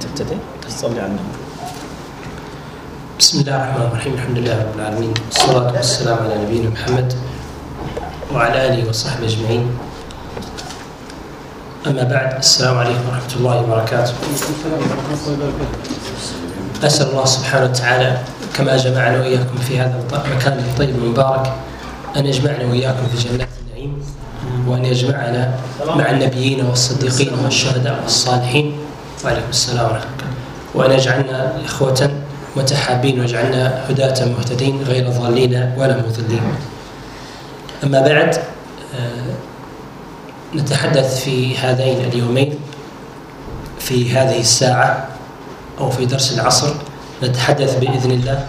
تبتدي تصلي النبي بسم الله الرحمن الرحيم الحمد لله رب العالمين والصلاة والسلام على نبينا محمد وعلى آله وصحبه أجمعين أما بعد السلام عليكم ورحمة الله وبركاته. أسأل الله سبحانه وتعالى كما جمعنا وإياكم في هذا المكان الطيب المبارك أن يجمعنا وإياكم في جنات النعيم وأن يجمعنا مع النبيين والصديقين والشهداء والصالحين. وعليكم السلام ورحمة الله. وأن يجعلنا إخوة متحابين واجعلنا هداة مهتدين غير ضالين ولا مضلين. أما بعد آه، نتحدث في هذين اليومين في هذه الساعة أو في درس العصر نتحدث بإذن الله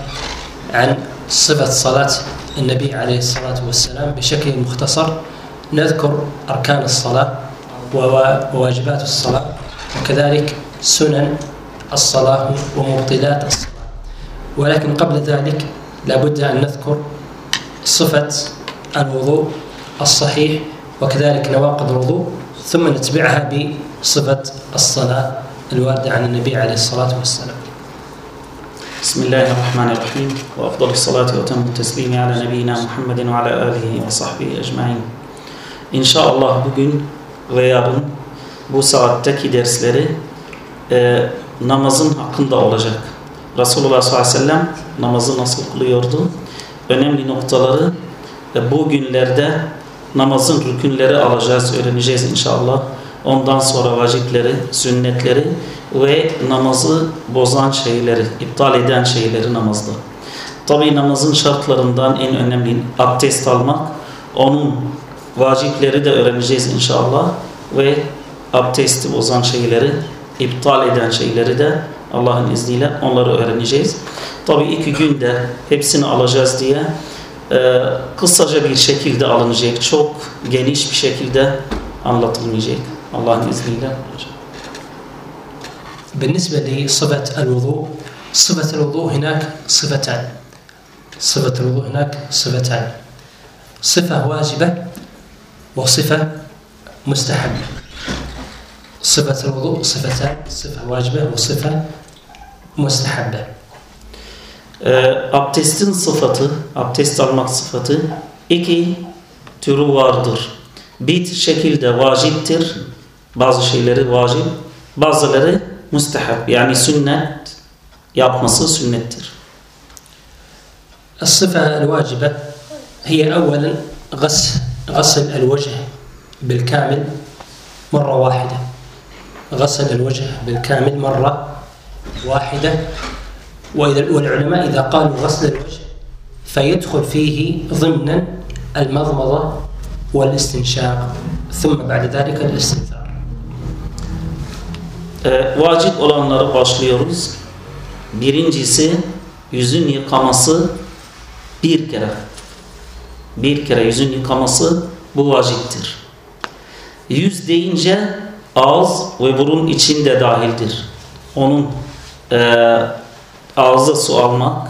عن صفة صلاة النبي عليه الصلاة والسلام بشكل مختصر. نذكر أركان الصلاة ووا- وواجبات الصلاة وكذلك سنن الصلاة ومبطلات الصلاة. ولكن قبل ذلك لابد أن نذكر صفة الوضوء الصحيح وكذلك نواقض الوضوء ثم نتبعها بصفة الصلاة الواردة عن النبي عليه الصلاة والسلام بسم الله الرحمن الرحيم وأفضل الصلاة وتم التسليم على نبينا Muhammed ve ala alihi ve sahbihi ecmain. İnşallah bugün ve yarın bu saatteki dersleri e, namazın hakkında olacak. Resulullah sallallahu aleyhi ve sellem namazı nasıl kılıyordu? Önemli noktaları e, bu günlerde namazın rükünleri alacağız, öğreneceğiz inşallah. Ondan sonra vacipleri, sünnetleri ve namazı bozan şeyleri, iptal eden şeyleri namazda. Tabi namazın şartlarından en önemli abdest almak. Onun vacipleri de öğreneceğiz inşallah. Ve abdesti bozan şeyleri, iptal eden şeyleri de Allah'ın izniyle onları öğreneceğiz. Tabi iki günde hepsini alacağız diye e, kısaca bir şekilde alınacak. Çok geniş bir şekilde anlatılmayacak. Allah'ın izniyle olacak. بالنسبة لصفة الوضوء صفة الوضوء هناك صفتان صفة الوضوء هناك صفتان صفة واجبة وصفة مستحبة صفة الوضوء صفتان صفة واجبة وصفة مستحبة Ee, abdestin sıfatı, abdest almak sıfatı iki türü vardır. Bir şekilde vaciptir, bazı şeyleri vacip, bazıları müstehab. Yani sünnet yapması sünnettir. الصفة الواجبة هي أولا غسل غسل الوجه بالكامل مرة واحدة. غسل الوجه بالكامل مرة واحدة. وإذا والعلماء إذا قالوا غسل الوجه فيدخل فيه ضمنا المضمضة والاستنشاق ثم بعد ذلك الاستنثار Ee, vacip olanları başlıyoruz. Birincisi yüzün yıkaması bir kere. Bir kere yüzün yıkaması bu vaciptir. Yüz deyince ağız ve burun içinde dahildir. Onun e, ağza su almak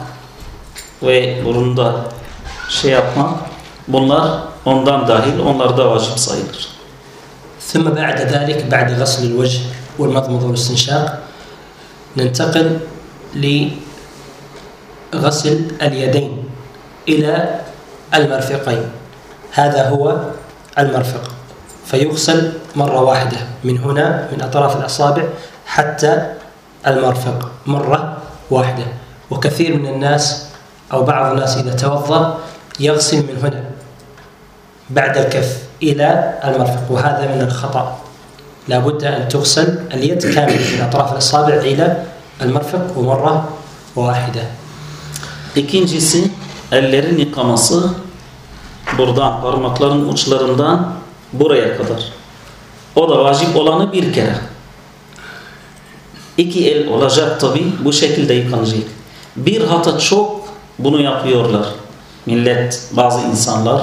ve burunda şey yapmak bunlar ondan dahil. Onlar da vacip sayılır. ثم بعد ذلك بعد غسل الوجه والمضمضة والاستنشاق ننتقل لغسل اليدين إلى المرفقين. هذا هو المرفق. فيغسل مرة واحدة من هنا من أطراف الأصابع حتى المرفق. مرة واحدة. وكثير من الناس أو بعض الناس إذا توضأ يغسل من هنا بعد الكف إلى المرفق. وهذا من الخطأ. لا بد أن تغسل اليد كاملة من أطراف الأصابع إلى المرفق ومرة واحدة İkincisi ellerin yıkaması buradan parmakların uçlarından buraya kadar. O da vacip olanı bir kere. İki el olacak tabi bu şekilde yıkanacak. Bir hata çok bunu yapıyorlar. Millet bazı insanlar.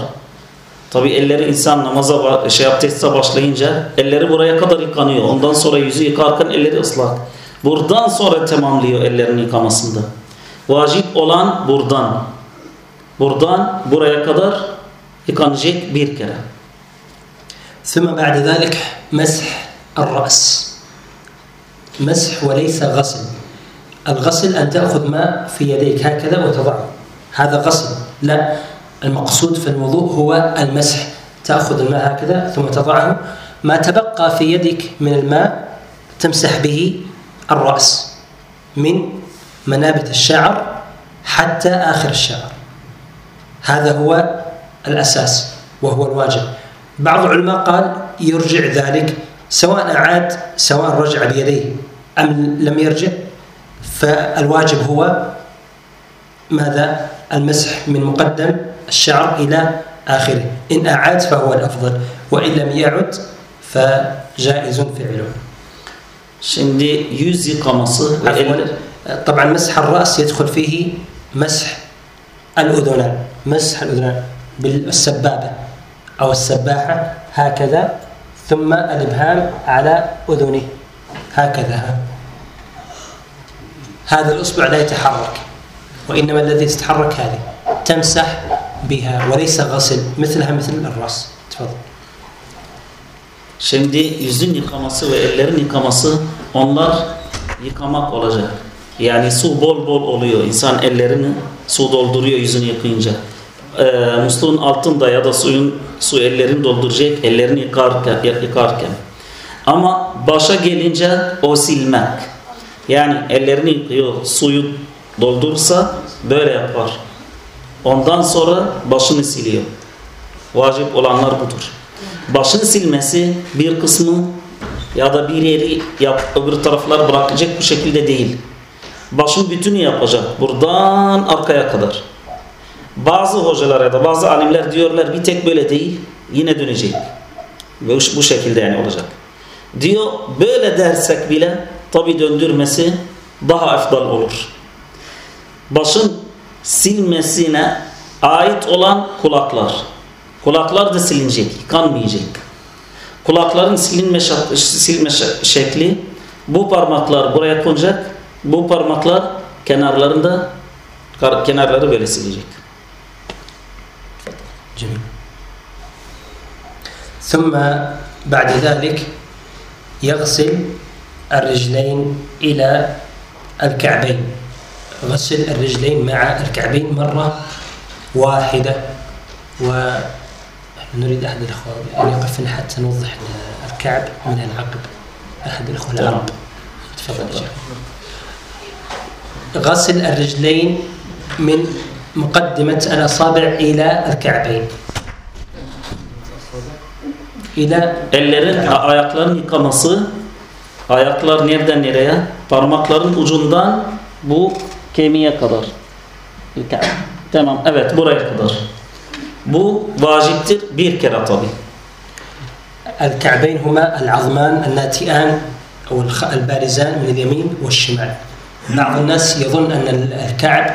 Tabi elleri insan namaza ba- şey abdeste başlayınca elleri buraya kadar yıkanıyor. Ondan sonra yüzü yıkarken elleri ıslak. Buradan sonra tamamlıyor ellerini yıkamasında. Vacip olan buradan. Buradan buraya kadar yıkanacak bir kere. ثم بعد ذلك مسح الرأس مسح وليس غسل الغسل أن تأخذ ماء في يديك هكذا وتضعه هذا غسل لا المقصود في الوضوء هو المسح. تأخذ الماء هكذا ثم تضعه. ما تبقى في يدك من الماء تمسح به الرأس من منابت الشعر حتى آخر الشعر. هذا هو الأساس وهو الواجب. بعض العلماء قال يرجع ذلك سواء أعاد سواء رجع بيديه. أم لم يرجع فالواجب هو ماذا؟ المسح من مقدم الشعر إلى آخره. إن أعاد فهو الأفضل وإن لم يعد فجائز فعله. Şimdi yüz yıkaması ve eller, طبعا مسح الرأس يدخل فيه مسح الأذنان. مسح الأذنان بالسبابة أو السباحة هكذا ثم الإبهام على أذنه هكذا. هذا الأصبع لا يتحرك وإنما الذي تتحرك هذه تمسح بها وليس غسل مثلها مثل الرأس تفضل Şimdi yüzün yıkaması ve ellerin yıkaması onlar yıkamak olacak. Yani su bol bol oluyor. İnsan ellerini su dolduruyor yüzünü yıkayınca. Ee, musluğun altında ya da suyun su ellerini dolduracak ellerini yıkarken, yıkarken. Ama başa gelince o silmek. Yani ellerini yıkıyor suyu doldursa böyle yapar. Ondan sonra başını siliyor. Vacip olanlar budur. Başını silmesi bir kısmı ya da bir yeri yap, öbür taraflar bırakacak bu şekilde değil. Başın bütünü yapacak. Buradan arkaya kadar. Bazı hocalar ya da bazı alimler diyorlar bir tek böyle değil yine dönecek. Ve bu- şekilde yani olacak. Diyor böyle dersek bile tabi döndürmesi daha efdal olur. Başın silmesine ait olan kulaklar. Kulaklar da silinecek, yıkanmayacak. Kulakların silinme, şak- silme şak- şekli bu parmaklar buraya konacak, bu parmaklar kenarlarında kar- kenarları böyle silecek. جميل ثم بعد ذلك يغسل الرجلين إلى الكعبين غسل الرجلين مع الكعبين مرة واحدة. ونريد أحد الأخوة أن يقفنا حتى نوضح الكعب من العقب. أحد الأخوة العرب تفضل يا شيخ. غسل الرجلين من مقدمة الأصابع إلى الكعبين. إلى Ellerin, ayakların yıkaması, ayaklar nereden nereye? Parmakların ucundan bu kemiğe kadar. Tamam, evet buraya kadar. Bu vaciptir bir kere tabi. الكعبين هما العظمان الناتئان أو البارزان من اليمين والشمال بعض الناس يظن أن ال- الكعب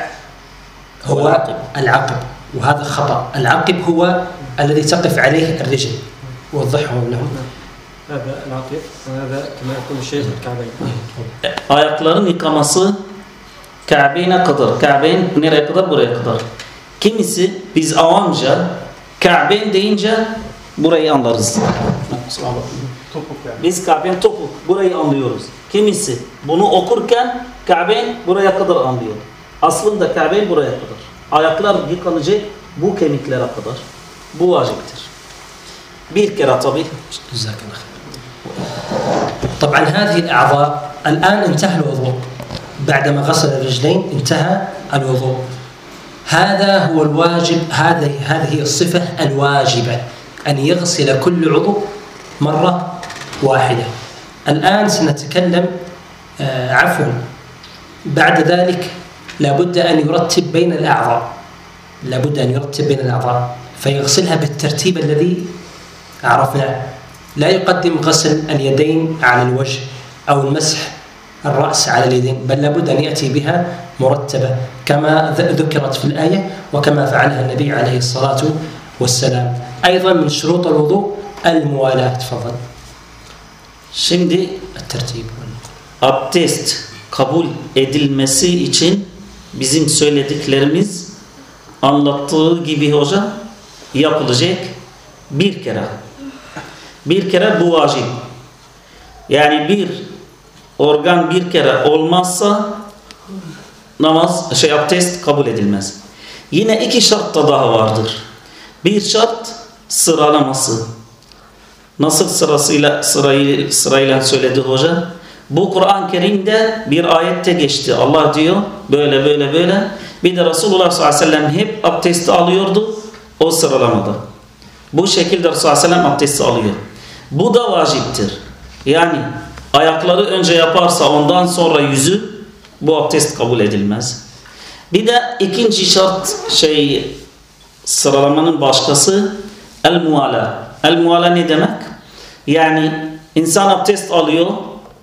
هو العقب. العقب وهذا خطأ العقب هو الذي تقف عليه الرجل وضحه لهم هذا العقيق وهذا كما يقول الشيخ الكعبين Ayakların yıkaması Kabe'ne kadar. Kabe'nin nereye kadar? Buraya kadar. Kimisi biz avamca Kabe deyince burayı anlarız. topuk yani. Biz Kabe'nin topuk burayı anlıyoruz. Kimisi bunu okurken Kabe buraya kadar anlıyor. Aslında Kabe buraya kadar. Ayaklar yıkanacak bu kemiklere kadar. Bu vaciptir. Bir kere tabi. جزاك الله خير طبعا هذه الأعضاء الآن انتهى الوضوء بعدما غسل الرجلين انتهى الوضوء. هذا هو الواجب هذه هذه الصفة الواجبة أن يغسل كل عضو مرة واحدة. الآن سنتكلم آه عفوا بعد ذلك لابد أن يرتب بين الأعضاء. لابد أن يرتب بين الأعضاء فيغسلها بالترتيب الذي عرفناه. لا يقدم غسل اليدين على الوجه أو المسح الرأس على اليدين بل لابد أن يأتي بها مرتبة كما ذ- ذكرت في الآية وكما فعلها النبي عليه الصلاة والسلام أيضا من شروط الوضوء الموالاة تفضل Şimdi الترتيب abdest kabul edilmesi için bizim söylediklerimiz anlattığı gibi hoca yapılacak bir kere. Bir kere bu vacip. Yani bir organ bir kere olmazsa namaz, şey abdest kabul edilmez. Yine iki şart da daha vardır. Bir şart sıralaması. Nasıl sırasıyla sırayı, sırayla söyledi hoca? Bu Kur'an-ı Kerim'de bir ayette geçti. Allah diyor böyle böyle böyle. Bir de Resulullah sallallahu aleyhi ve sellem hep abdesti alıyordu o sıralamada. Bu şekilde Resulullah sallallahu aleyhi ve sellem abdesti alıyor. Bu da vaciptir. Yani ayakları önce yaparsa ondan sonra yüzü bu abdest kabul edilmez. Bir de ikinci şart şey sıralamanın başkası el muala. El muala ne demek? Yani insan abdest alıyor,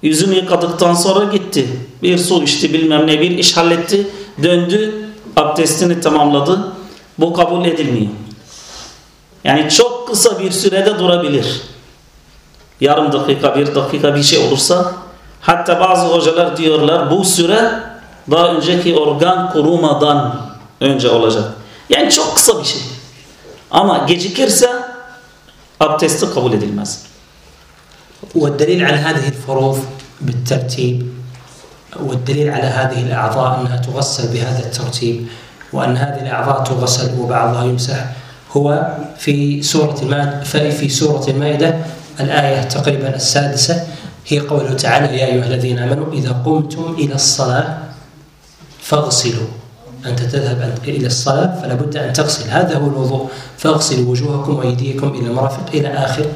yüzünü yıkadıktan sonra gitti. Bir su içti bilmem ne bir iş halletti, döndü, abdestini tamamladı. Bu kabul edilmiyor. Yani çok kısa bir sürede durabilir. Yarım dakika, bir dakika bir şey olursa hatta bazı hocalar diyorlar bu süre daha önceki organ kurumadan önce olacak. Yani çok kısa bir şey. Ama gecikirse abdesti kabul edilmez. والدليل على هذه الفروض بالترتيب والدليل على هذه الأعضاء أنها تغسل بهذا الترتيب وأن هذه الأعضاء تغسل وبعضها يمسح هو في سورة المائدة في سورة المائدة الآية تقريبا السادسة هي قوله تعالى يا أيها الذين آمنوا إذا قمتم إلى الصلاة فاغسلوا. أنت تذهب إلى الصلاة فلا بد أن تغسل. هذا هو الوضوء. فاغسلوا وجوهكم وأيديكم إلى المرافق إلى آخر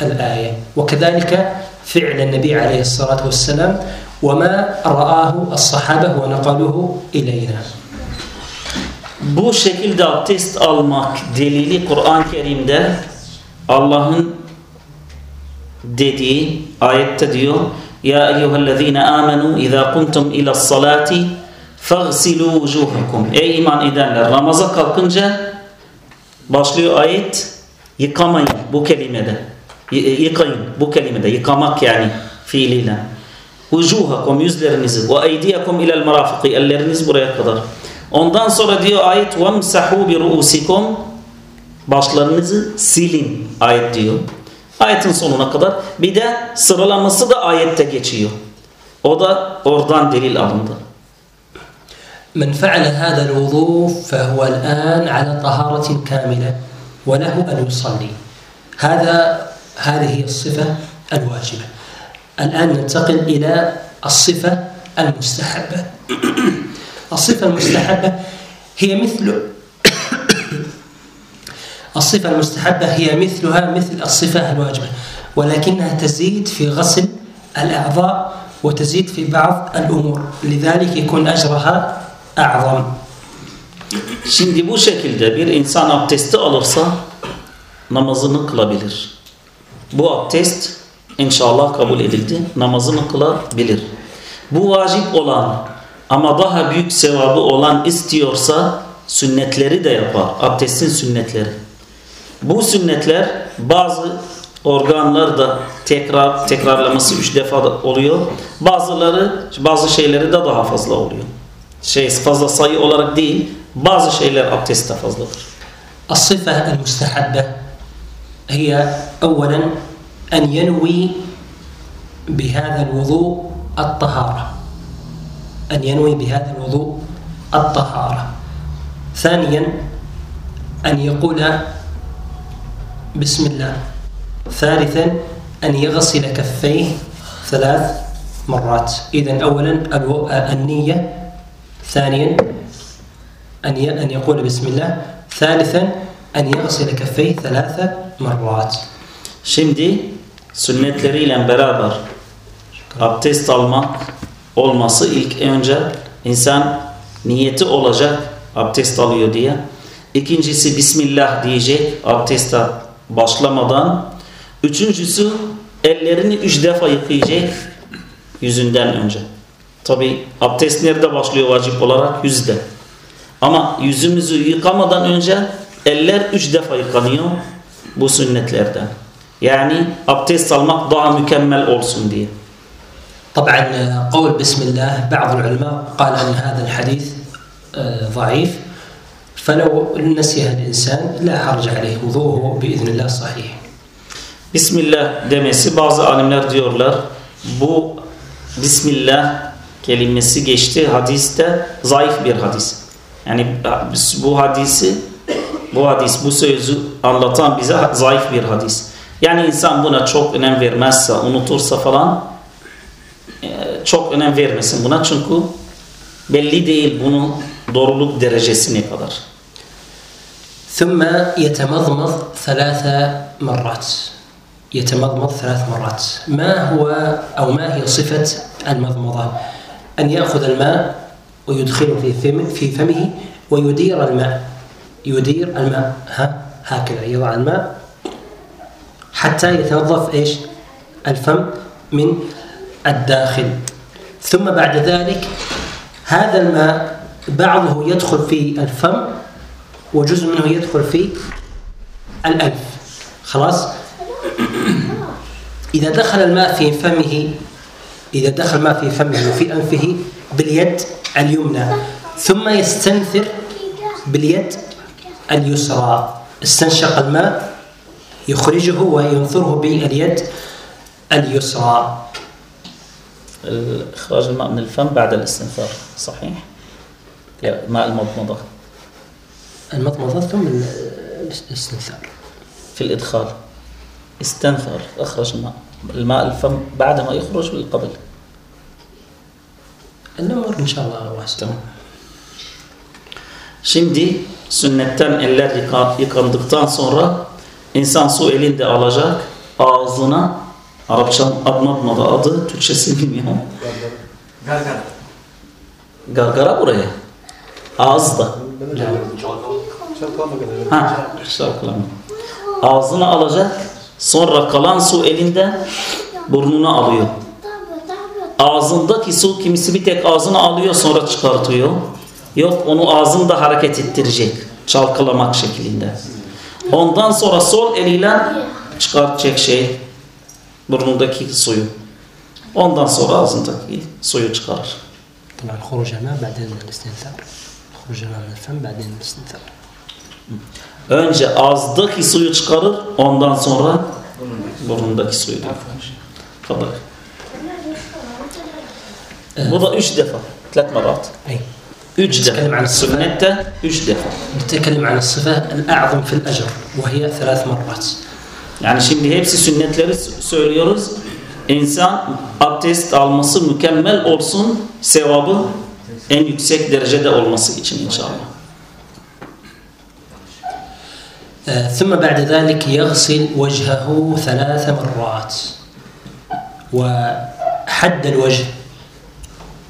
الآية. وكذلك فعل النبي عليه الصلاة والسلام وما رآه الصحابة ونقلوه إلينا. Bu şekilde abdest almak delili Kur'an-ı Kerim'de Allah'ın dediği ayette diyor Ya eyyühellezine amenu izâ kuntum ila salati faghsilu vujuhakum Ey iman edenler namaza kalkınca başlıyor ayet yıkamayın bu kelimede Y- yıkayın bu kelimede yıkamak yani fiiliyle. Vujuhakum yüzlerinizi ve eydiyakum ilel merafiki elleriniz buraya kadar. Ondan sonra diyor ayet vemsahu bi ruusikum. Başlarınızı silin ayet diyor ayetin sonuna kadar. Bir de sıralaması da ayette geçiyor. O da oradan delil alındı. من فعل هذا الوضوء فهو الآن على طهارة كاملة وله أن يصلي هذا هذه هي الصفة الواجبة الآن ننتقل إلى الصفة المستحبة الصفة المستحبة هي مثل الصفة المستحبة هي مثلها مثل الصفة الواجبة ولكنها تزيد في غسل الأعضاء وتزيد في بعض الأمور لذلك يكون أجرها أعظم Şimdi bu şekilde bir insan abdesti alırsa namazını kılabilir. Bu abdest inşallah kabul edildi. Namazını kılabilir. Bu vacip olan ama daha büyük sevabı olan istiyorsa sünnetleri de yapar. Abdestin sünnetleri. Bu sünnetler bazı organlarda tekrar tekrarlaması üç defa da oluyor. Bazıları bazı şeyleri de daha fazla oluyor. Şey fazla sayı olarak değil bazı şeyler abdestte fazladır. الصفة المستحبة هي أولا أن ينوي بهذا الوضوء الطهارة أن ينوي بهذا الوضوء الطهارة ثانيا أن يقول بسم الله. ثالثا أن يغسل كفيه ثلاث مرات. إذا أولا النية. ثانيا أن أن يقول بسم الله. ثالثا أن يغسل كفيه ثلاث مرات. شمدي سنة لريلا برابر أبتس طالما أولما سئلك أنجا إنسان نيته أولجا أبتس طاليو ديا İkincisi Bismillah diyecek, abdest başlamadan. Üçüncüsü ellerini üç defa yıkayacak yüzünden önce. Tabi abdest nerede başlıyor vacip olarak? Yüzde. Ama yüzümüzü yıkamadan önce eller üç defa yıkanıyor bu sünnetlerden. Yani abdest almak daha mükemmel olsun diye. طبعا قول بسم الله بعض العلماء قال أن هذا الحديث آه، ضعيف فلو نسيها الإنسان لا حرج عليه وضوءه بإذن الله صحيح Bismillah demesi bazı alimler diyorlar bu Bismillah kelimesi geçti hadiste zayıf bir hadis. Yani bu hadisi bu hadis bu sözü anlatan bize zayıf bir hadis. Yani insan buna çok önem vermezse, unutursa falan e, çok önem vermesin buna çünkü belli değil bunun doğruluk derecesi ne kadar. ثم يتمضمض ثلاث مرات. يتمضمض ثلاث مرات. ما هو أو ما هي صفة المضمضة؟ أن يأخذ الماء ويدخله في فم في فمه ويدير الماء. يدير الماء. ها هكذا. يضع الماء حتى يتنظف إيش؟ الفم من الداخل. ثم بعد ذلك هذا الماء بعضه يدخل في الفم وجزء منه يدخل في الأنف. خلاص؟ إذا دخل الماء في فمه إذا دخل الماء في فمه وفي أنفه باليد اليمنى ثم يستنثر باليد اليسرى. استنشق الماء يخرجه وينثره باليد اليسرى. إخراج الماء من الفم بعد الاستنثار صحيح؟ ماء المضمضة المضمضة ثم الاستنثار في الإدخال استنثر أخرج الماء الماء الفم بعد ما يخرج بالقبل الأمر إن شاء الله واسع Şimdi sünnetten eller yıkan, yıkandıktan sonra insan su elinde alacak ağzına Arapça admatmadı adı Türkçesini bilmiyorum. Gargara. Gargara buraya. Ağızda. Çalkalama kadar. Ha, şarkılama. Ağzına alacak sonra kalan su elinde burnuna alıyor. Ağzındaki su kimisi bir tek ağzına alıyor sonra çıkartıyor. Yok onu ağzında hareket ettirecek. Çalkalamak şeklinde. Ondan sonra sol eliyle çıkartacak şey burnundaki suyu. Ondan sonra ağzındaki suyu çıkarır. طبعا خروج الماء بعدين الاستنثار خروج الماء من الفم بعدين الاستنثار Önce ağızdaki suyu çıkarır, ondan sonra burnundaki suyu döker. Fadal. Bu da üç defa. Tlet marat. أي Üç Nitkelim defa. an- Sünnette üç defa. نتكلم عن الصفة الأعظم في الأجر وهي ثلاث مرات Yani şimdi hepsi sünnetleri s- söylüyoruz. İnsan abdest alması mükemmel olsun, sevabı en yüksek derecede olması için inşallah. ثم بعد ذلك يغسل وجهه ثلاث مرات وحد الوجه.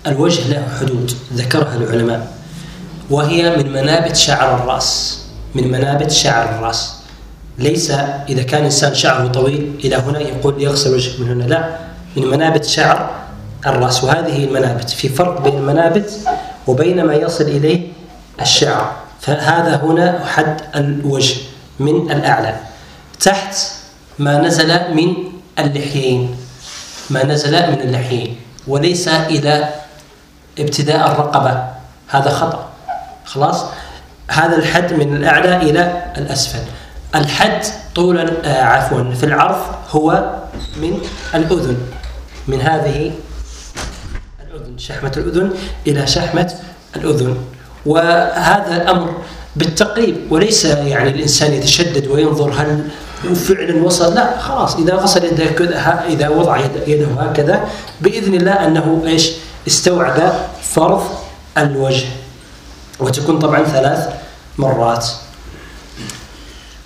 الوجه له حدود ذكرها العلماء. وهي من منابت شعر الرأس من منابت شعر الرأس. ليس إذا كان إنسان شعره طويل إلى هنا يقول يغسل وجهه من هنا لا. من منابت شعر الرأس. وهذه المنابت في فرق بين المنابت وبين ما يصل إليه الشعر. فهذا هنا حد الوجه. من الأعلى تحت ما نزل من اللحيين ما نزل من اللحيين وليس إلى ابتداء الرقبة. هذا خطأ. خلاص؟ هذا الحد من الأعلى إلى الأسفل. الحد طولا آه عفوا في العرض هو من الأذن من هذه الأذن شحمة الأذن إلى شحمة الأذن. وهذا الأمر بالتقريب وليس يعني الإنسان يتشدد وينظر هل فعلا وصل لا خلاص إذا غسل يده كذا إذا وضع يد- يده هكذا بإذن الله أنه إيش استوعب فرض الوجه وتكون طبعا ثلاث مرات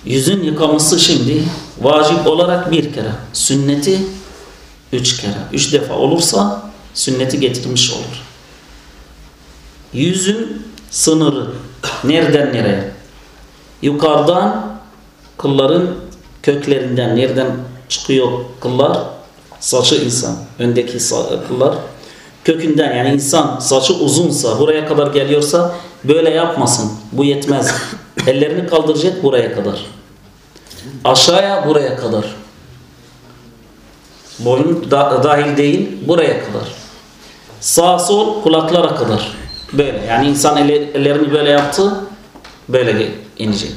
Yüzün yıkaması şimdi vacip olarak bir kere. Sünneti üç kere. Üç defa olursa sünneti getirmiş olur. Yüzün sınırı nereden nereye? Yukarıdan kılların köklerinden nereden çıkıyor kıllar? Saçı insan. Öndeki kıllar. Kökünden yani insan saçı uzunsa buraya kadar geliyorsa böyle yapmasın. Bu yetmez. Ellerini kaldıracak buraya kadar. Aşağıya buraya kadar. Boyun da- dahil değil buraya kadar. Sağ sol kulaklara kadar. Böyle yani insan elle- ellerini böyle yaptı böyle inecek.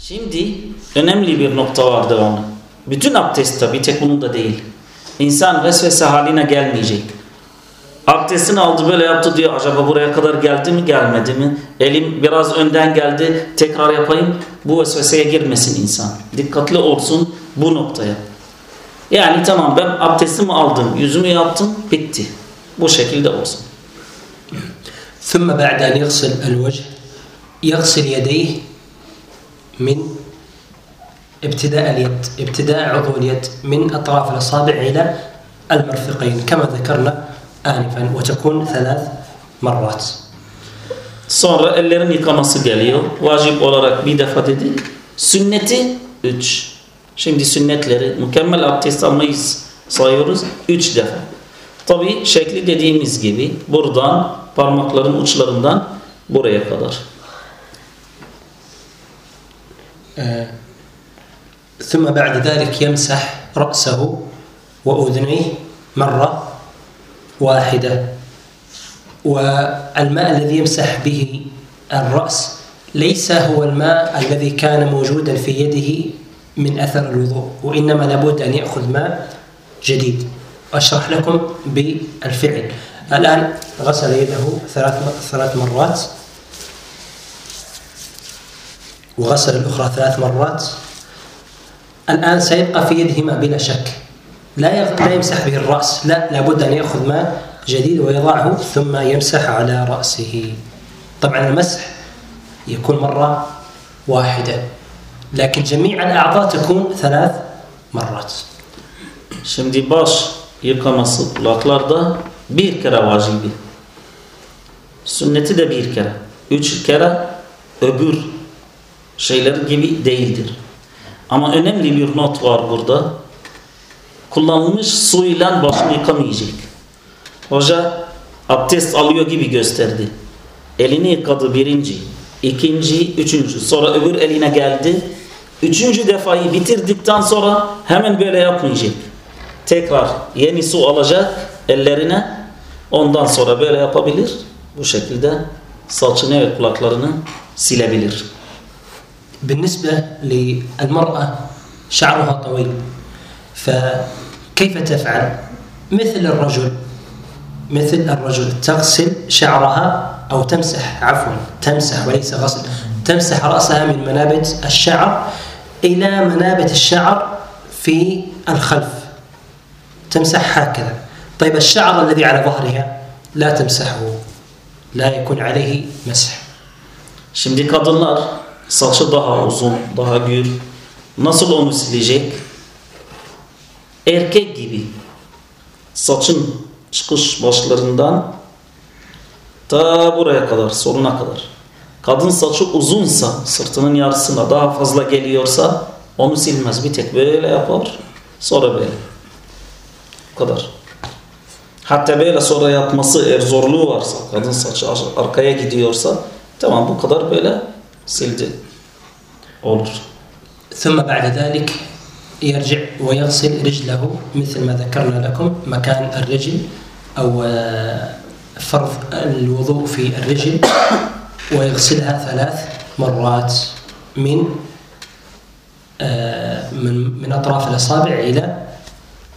Şimdi önemli bir nokta var devamlı. Bütün abdestte bir tek bunun da değil. İnsan vesvese haline gelmeyecek. Abdestini aldı böyle yaptı diyor. Acaba buraya kadar geldi mi gelmedi mi? Elim biraz önden geldi tekrar yapayım. Bu vesveseye girmesin insan. Dikkatli olsun bu noktaya. Yani tamam ben abdestimi aldım, yüzümü yaptım, bitti. Bu şekilde olsun. ثم بعد أن يغسل الوجه يغسل يديه من ابتداء اليد ابتداء عضو اليد من أطراف الأصابع إلى المرفقين كما ذكرنا آنفا وتكون ثلاث مرات Sonra ellerin yıkaması geliyor. Vacip olarak bir defa dedi. Sünneti üç. Şimdi sünnetleri mükemmel abdest almayı sayıyoruz. Üç defa. Tabi şekli dediğimiz gibi buradan parmakların uçlarından buraya kadar. ثم بعد ذلك يمسح رأسه وأذنيه مرة واحدة والماء الذي يمسح به الرأس ليس هو الماء الذي كان موجودا في يده من أثر الوضوء وإنما لابد أن يأخذ ماء جديد أشرح لكم بالفعل الآن غسل يده ثلاث ثلاث مرات وغسل الأخرى ثلاث مرات. الآن سيبقى في يده ماء بلا شك. لا. لا يمسح به الرأس لا لابد أن يأخذ ماء جديد ويضعه ثم يمسح على رأسه. طبعا المسح يكون مرة واحدة لكن جميع الأعضاء تكون ثلاث مرات. Şimdi baş yıkaması kulaklarda bir kere vacibi. Sünneti de bir kere. Üç kere öbür şeyler gibi değildir. Ama önemli bir not var burada. Kullanılmış suyla başını yıkamayacak. Hoca abdest alıyor gibi gösterdi. Elini yıkadı birinci, ikinci, üçüncü. Sonra öbür eline geldi. Üçüncü defayı bitirdikten sonra hemen böyle yapmayacak. Tekrar yeni su alacak ellerine. Ondan sonra böyle yapabilir. Bu şekilde saçını ve kulaklarını silebilir. بالنسبة للمرأة شعرها طويل فكيف تفعل؟ مثل الرجل مثل الرجل تغسل شعرها أو تمسح عفوا تمسح وليس غسل تمسح رأسها من منابت الشعر إلى منابت الشعر في الخلف تمسح هكذا طيب الشعر الذي على ظهرها لا تمسحه لا يكون عليه مسح Şimdi kadınlar saçı daha uzun, daha gür. Nasıl onu silecek? Erkek gibi saçın çıkış başlarından ta buraya kadar, sonuna kadar. Kadın saçı uzunsa, sırtının yarısına daha fazla geliyorsa onu silmez. Bir tek böyle yapar, sonra böyle. Bu kadar. Hatta böyle sonra yapması eğer zorluğu varsa, kadın saçı arkaya gidiyorsa tamam bu kadar böyle sildi. Olur. ثم بعد ذلك يرجع ويغسل رجله مثل ما ذكرنا لكم مكان الرجل أو آه، فرض الوضوء في الرجل ويغسلها ثلاث مرات من آه، من من أطراف الأصابع إلى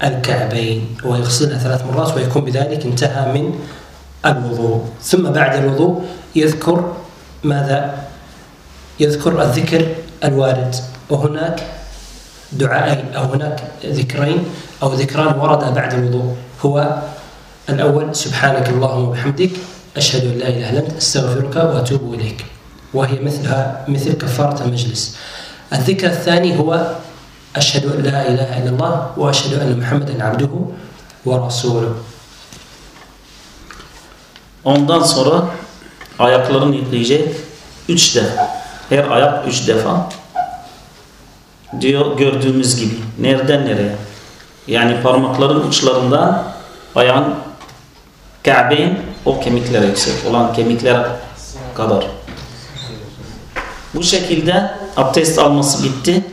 الكعبين ويغسلها ثلاث مرات ويكون بذلك انتهى من الوضوء. ثم بعد الوضوء يذكر ماذا؟ يذكر الذكر الوارد. وهناك دعائين أو هناك ذكرين أو ذكران وردا بعد الوضوء. هو الأول سبحانك اللهم وبحمدك أشهد أن لا إله إلا أنت أستغفرك وأتوب إليك. وهي مثلها مثل كفارة المجلس. الذكر الثاني هو أشهد أن لا إله إلا الله وأشهد أن محمدا عبده ورسوله Ondan sonra ayaklarını yıkayacak. Üç defa. Her ayak üç defa. Diyor gördüğümüz gibi. Nereden nereye? Yani parmakların uçlarından ayağın Kabe'in o kemiklere yüksek olan kemiklere kadar. Bu şekilde abdest alması bitti.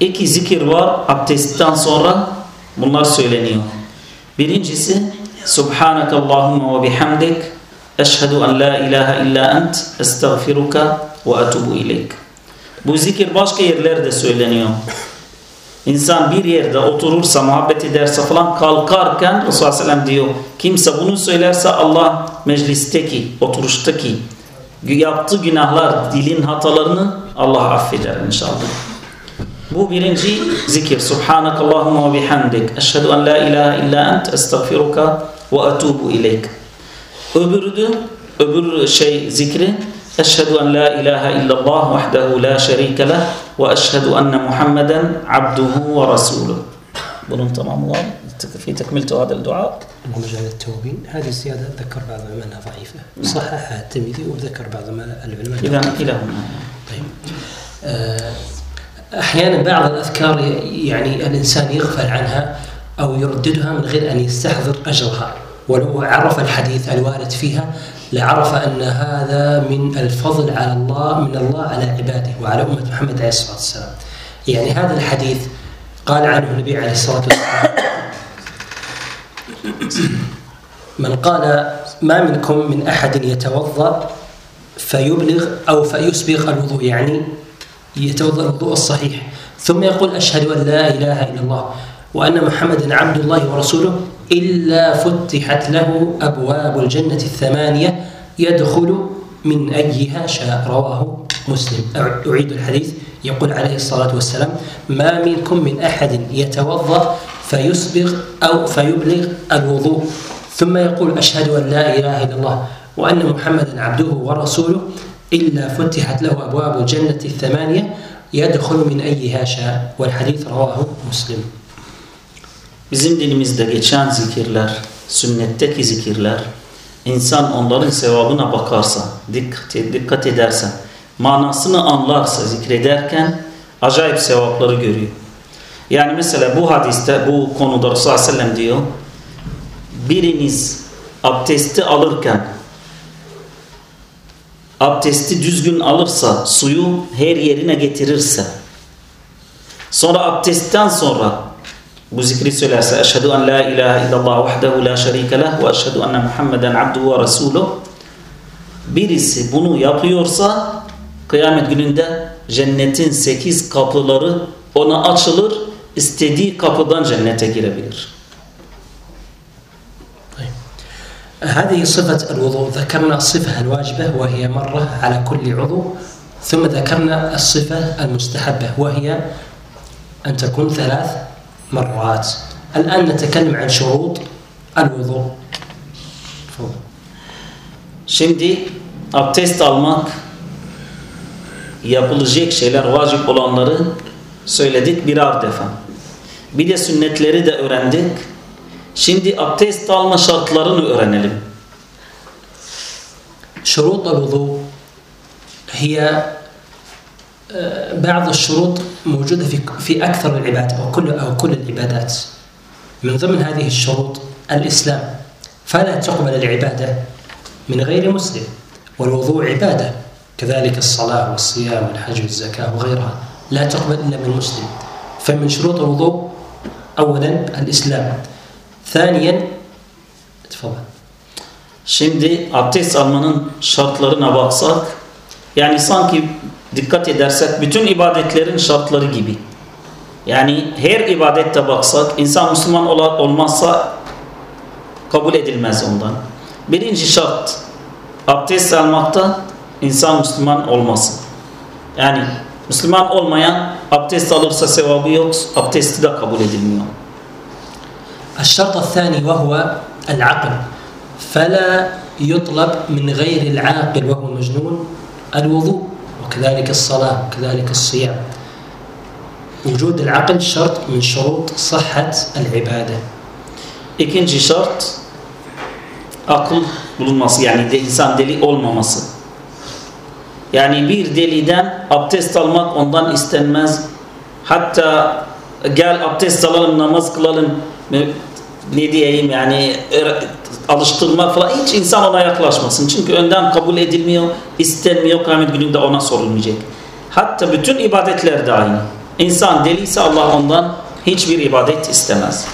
İki zikir var abdestten sonra bunlar söyleniyor. Birincisi Subhanakallahumma ve bihamdik Eşhedü en la ilahe illa ent estağfiruka ve etubu ileyk. Bu zikir başka yerlerde söyleniyor. İnsan bir yerde oturursa, muhabbet ederse falan kalkarken Resulullah diyor kimse bunu söylerse Allah meclisteki, oturuştaki yaptığı günahlar, dilin hatalarını Allah affeder inşallah. Bu birinci zikir. Subhanakallahumma ve bihamdik. Eşhedü en la ilahe illa ent estağfiruka ve etubu ileyk. Öbürü de, öbür şey zikri Eşhedü en la ilahe illallah vahdehu la şerike leh ve eşhedü enne Muhammeden abduhu ve rasuluh. bunun tamamı var. في تكملة هذا الدعاء نرجع للتوابين هذه الزيادة ذكر بعض أنها ضعيفة صححها الترمذي وذكر بعض العلماء إذا إلى هنا طيب آه، أحيانا بعض الأذكار يعني الإنسان يغفل عنها أو يرددها من غير أن يستحضر أجرها. ولو عرف الحديث الوارد فيها لعرف أن هذا من الفضل على الله من الله على عباده وعلى أمة محمد عليه الصلاة والسلام. يعني هذا الحديث قال عنه النبي عليه الصلاة والسلام. من قال ما منكم من أحد يتوضأ فيبلغ أو فيسبغ الوضوء يعني يتوضأ الوضوء الصحيح. ثم يقول أشهد أن لا إله إلا الله وأن محمدا عبد الله ورسوله إلا فتحت له أبواب الجنة الثمانية يدخل من أيها شاء. رواه مسلم. أعيد الحديث. يقول عليه الصلاة والسلام ما منكم من أحد يتوضأ فيسبغ أو فيبلغ الوضوء. ثم يقول أشهد أن لا إله إلا الله وأن محمدا عبده ورسوله إلا فتحت له أبواب الجنة الثمانية يدخل من أيها شاء والحديث رواه مسلم Bizim dilimizde geçen zikirler, sünnetteki zikirler, insan onların sevabına bakarsa, dikkat, dikkat ederse, manasını anlarsa zikrederken acayip sevapları görüyor. Yani mesela bu hadiste, bu konuda Resulullah Aleyhisselam sellem diyor, biriniz abdesti alırken abdesti düzgün alırsa, suyu her yerine getirirse, sonra abdestten sonra bu zikri söylerse eşhedü en la ilahe illallah vahdehu la şerike leh ve eşhedü enne Muhammeden abduhu ve resuluh birisi bunu yapıyorsa kıyamet gününde cennetin sekiz kapıları ona açılır istediği kapıdan cennete girebilir. هذه صفة الوضوء ذكرنا الصفة الواجبة وهي مرة على كل عضو ثم ذكرنا الصفة المستحبة وهي أن تكون ثلاث مرات الآن نتكلم عن شروط الوضوء Şimdi abdest almak yapılacak şeyler vacip olanları söyledik birer defa. Bir de sünnetleri de öğrendik. Şimdi abdest alma şartlarını öğrenelim. شروط الوضوء هي بعض الشروط موجودة في في أكثر العبادات أو كل أو كل العبادات من ضمن هذه الشروط الإسلام فلا تقبل العبادة من غير مسلم والوضوء عبادة كذلك الصلاة والصيام والحج والزكاة وغيرها لا تقبل إلا من مسلم فمن شروط الوضوء أولا الإسلام Thaniyen tefabel. Şimdi abdest almanın şartlarına baksak yani sanki dikkat edersek bütün ibadetlerin şartları gibi. Yani her ibadette baksak insan Müslüman olmazsa kabul edilmez ondan. Birinci şart abdest almakta insan Müslüman olması. Yani Müslüman olmayan abdest alırsa sevabı yok, abdesti de kabul edilmiyor. الشرط الثاني وهو العقل فلا يطلب من غير العاقل وهو المجنون الوضوء وكذلك الصلاة وكذلك الصيام وجود العقل شرط من شروط صحة العبادة İkinci şart akıl bulunması yani de insan deli olmaması. Yani bir deliden abdest almak ondan istenmez. Hatta gel abdest alalım namaz kılalım ne diyeyim yani er- alıştırmak falan hiç insan ona yaklaşmasın. Çünkü önden kabul edilmiyor, istenmiyor, kıyamet gününde ona sorulmayacak. Hatta bütün ibadetler de aynı. İnsan deliyse Allah ondan hiçbir ibadet istemez.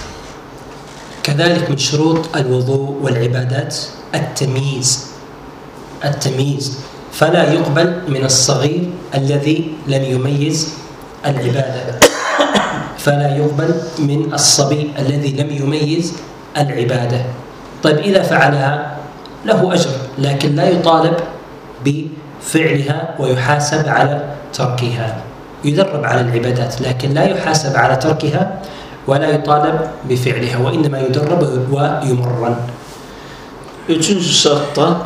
كذلك من شروط الوضوء والعبادات التمييز التمييز فلا يقبل من الصغير الذي لم يميز العبادة فلا يقبل من الصبي الذي لم يميز العبادة طيب إذا فعلها له أجر لكن لا يطالب بفعلها ويحاسب على تركها يدرب على العبادات لكن لا يحاسب على تركها ولا يطالب بفعلها وإنما يدرب ويمرن Üçüncü şartta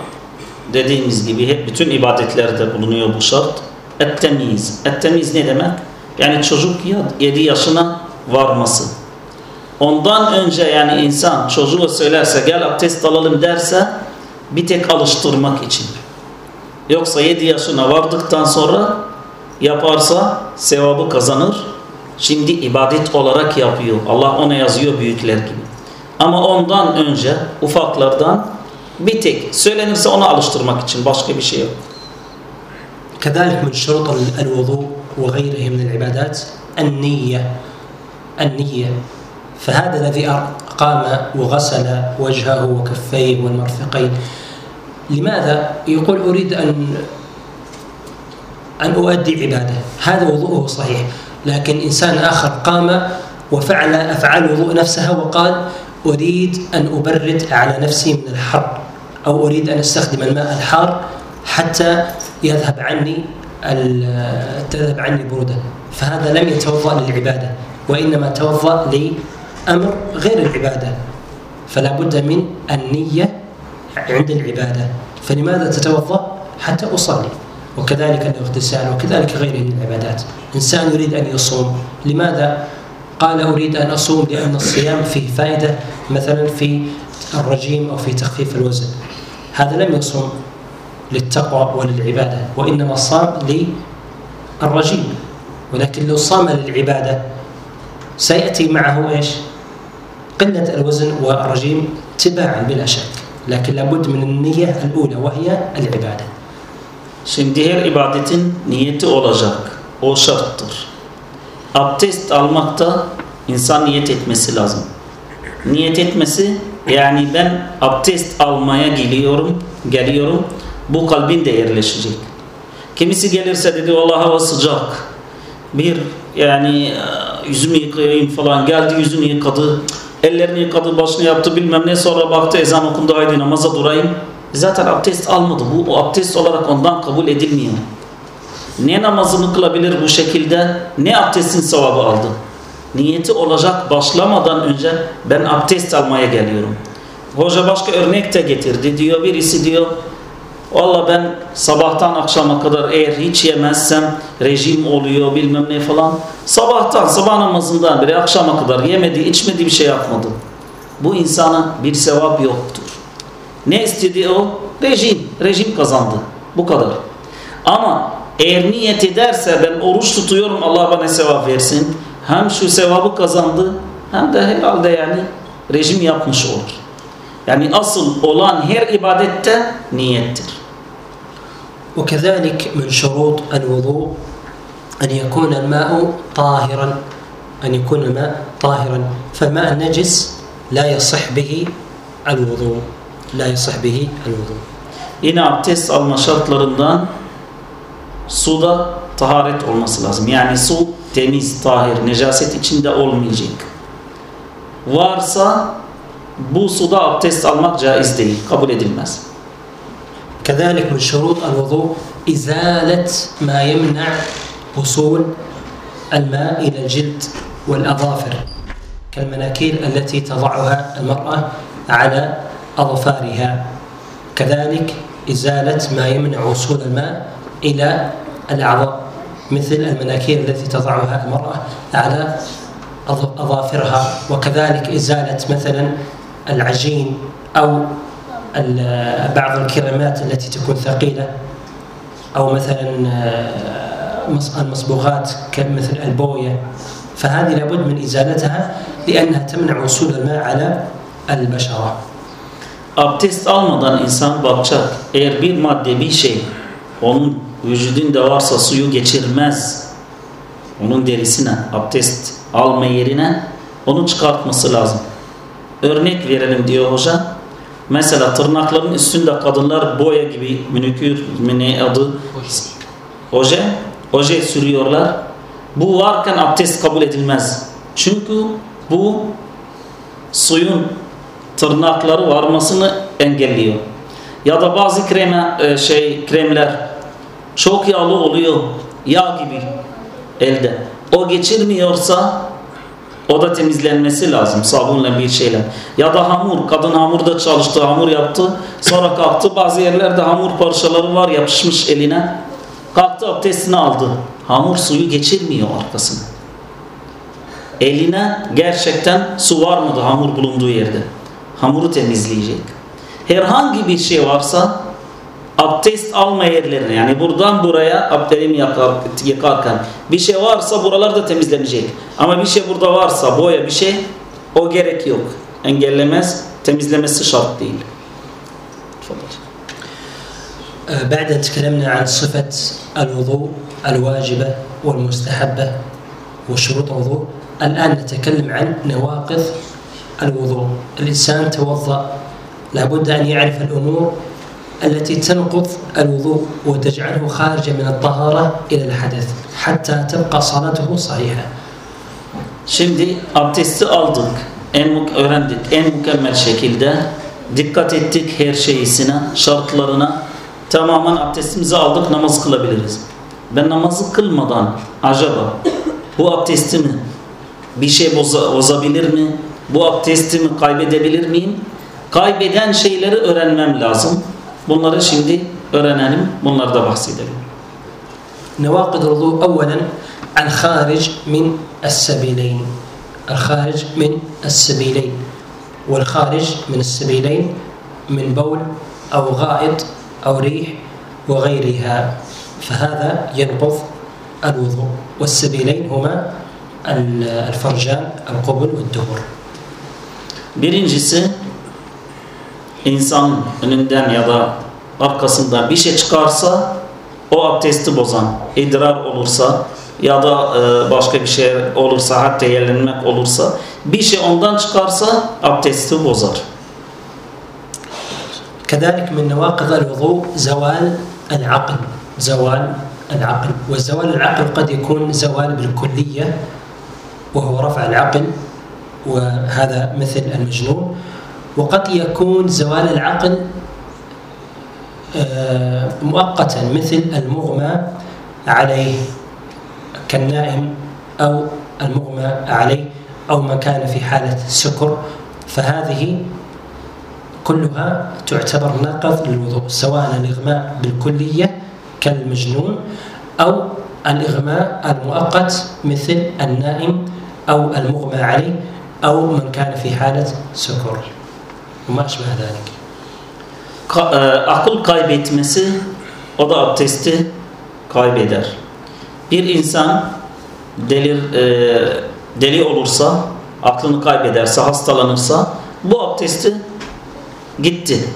dediğimiz gibi hep bütün ibadetlerde bulunuyor bu şart. Ettemiz. Ettemiz ne demek? Yani çocuk 7 yaşına varması. Ondan önce yani insan çocuğa söylerse gel abdest alalım derse bir tek alıştırmak için. Yoksa 7 yaşına vardıktan sonra yaparsa sevabı kazanır. Şimdi ibadet olarak yapıyor. Allah ona yazıyor büyükler gibi. Ama ondan önce ufaklardan bir tek söylenirse onu alıştırmak için başka bir şey yok. كذلك من شروط الوضوء وغيره من العبادات النية النية. فهذا الذي قام وغسل وجهه وكفيه والمرفقين. لماذا؟ يقول أريد أن أن أؤدي عبادة. هذا وضوءه صحيح. لكن إنسان آخر قام وفعل أفعال الوضوء نفسها وقال أريد أن أبرد على نفسي من الحر أو أريد أن أستخدم الماء الحار حتى يذهب عني تذهب عني البرودة فهذا لم يتوضأ للعبادة وإنما توضأ لأمر غير العبادة. فلا بد من النية عند العبادة. فلماذا تتوضأ؟ حتى أصلي. وكذلك الاغتسال وكذلك غيره من العبادات. إنسان يريد أن يصوم. لماذا قال أريد أن أصوم؟ لأن الصيام فيه فائدة مثلا في الرجيم أو في تخفيف الوزن. هذا لم يصوم. للتقوى وللعبادة وإنما صام للرجيم ولكن لو صام للعبادة سيأتي معه إيش قلة الوزن والرجيم تباعا بلا شك لكن لابد من النية الأولى وهي العبادة Şimdi her ibadetin niyeti olacak. O şarttır. Abdest almakta insan niyet etmesi lazım. Niyet etmesi yani ben abdest almaya geliyorum, geliyorum. Bu kalbin de yerleşecek. Kimisi gelirse dedi Allah hava sıcak. Bir yani yüzümü yıkayayım falan geldi yüzünü yıkadı. Ellerini yıkadı, başını yaptı bilmem ne sonra baktı ezan okundu haydi namaza durayım. Zaten abdest almadı. Bu o abdest olarak ondan kabul edilmiyor. Ne namazını kılabilir bu şekilde ne abdestin sevabı aldı. Niyeti olacak başlamadan önce ben abdest almaya geliyorum. Hoca başka örnek de getirdi. Diyor birisi diyor Valla ben sabahtan akşama kadar eğer hiç yemezsem rejim oluyor bilmem ne falan. Sabahtan sabah namazından beri akşama kadar yemedi içmedi bir şey yapmadı. Bu insana bir sevap yoktur. Ne istedi o? Rejim. Rejim kazandı. Bu kadar. Ama eğer niyet ederse ben oruç tutuyorum Allah bana sevap versin. Hem şu sevabı kazandı hem de herhalde yani rejim yapmış olur. Yani asıl olan her ibadette niyettir. وكذلك من شروط الوضوء أن يكون الماء طاهرا أن يكون الماء طاهرا فالماء النجس لا يصح به الوضوء لا يصح به الوضوء Yine abdest alma şartlarından suda taharet olması lazım. Yani su temiz, tahir, necaset içinde olmayacak. Varsa bu suda abdest almak caiz değil, kabul edilmez. كذلك من شروط الوضوء إزالة ما يمنع وصول الماء إلى الجلد والأظافر كالمناكير التي تضعها المرأة على أظفارها. كذلك إزالة ما يمنع وصول الماء إلى الأعضاء مثل المناكير التي تضعها المرأة على أظافرها. وكذلك إزالة مثلا العجين أو بعض الكريمات التي تكون ثقيلة أو مثلا المصبوغات كمثل البوية فهذه لابد من إزالتها لأنها تمنع وصول الماء على البشرة Abdest almadan insan bakacak. Eğer bir madde bir şey onun vücudunda varsa suyu geçirmez. Onun derisine abdest alma yerine onu çıkartması lazım. Örnek verelim diyor hoca. Mesela tırnakların üstünde kadınlar boya gibi minikür, mini adı oje, oje sürüyorlar. Bu varken abdest kabul edilmez. Çünkü bu suyun tırnakları varmasını engelliyor. Ya da bazı krema e, şey kremler çok yağlı oluyor. Yağ gibi elde. O geçirmiyorsa o da temizlenmesi lazım sabunla bir şeyle. Ya da hamur. Kadın hamurda çalıştı, hamur yaptı. Sonra kalktı. Bazı yerlerde hamur parçaları var yapışmış eline. Kalktı abdestini aldı. Hamur suyu geçirmiyor arkasına. Eline gerçekten su var mıydı hamur bulunduğu yerde? Hamuru temizleyecek. Herhangi bir şey varsa abdest alma yerlerine yani buradan buraya abdestim yakar, yıkarken bir şey varsa buralarda temizlenecek. Ama bir şey burada varsa boya bir şey o gerek yok. Engellemez, temizlemesi şart değil. تفضل آه، بعد أن تكلمنا عن صفة الوضوء الواجبة والمستحبة وشروط الوضوء الآن نتكلم عن نواقض الوضوء الإنسان توضأ لابد أن يعرف الأمور التي تنقض الوضوء وتجعله خارجا من الطهارة إلى الحدث حتى تبقى صلاته صحيحة Şimdi abdesti aldık, en mük- öğrendik en mükemmel şekilde dikkat ettik her şeysine, şartlarına. Tamamen abdestimizi aldık, namaz kılabiliriz. Ben namazı kılmadan acaba bu abdestimi bir şey boza, bozabilir mi? Bu abdestimi kaybedebilir miyim? Kaybeden şeyleri öğrenmem lazım. Bunları şimdi öğrenelim, bunları da bahsedelim. نواقض الوضوء أولا الخارج من السبيلين الخارج من السبيلين والخارج من السبيلين من بول أو غائط أو ريح وغيرها فهذا ينقض الوضوء والسبيلين هما الفرجان القبل والدبر Birincisi insan önünden ya da arkasından bir şey çıkarsa o abdesti bozan idrar olursa ya da e, başka bir şey olursa hatta yerlenmek olursa bir şey ondan çıkarsa abdesti bozar. كذلك من نواقض الوضوء زوال العقل زوال العقل وزوال العقل قد يكون زوال بالكلية وهو رفع العقل وهذا مثل المجنون وقد يكون زوال العقل آه، مؤقتا مثل المغمى عليه كالنائم أو المغمى عليه أو من كان في حالة سكر فهذه كلها تعتبر ناقض للوضوء سواء الإغماء بالكلية كالمجنون أو الإغماء المؤقت مثل النائم أو المغمى عليه أو من كان في حالة سكر. وما أشبه ذلك Ka- e, akıl kaybetmesi o da abdesti kaybeder. Bir insan delir e, deli olursa, aklını kaybederse, hastalanırsa bu abdesti gitti.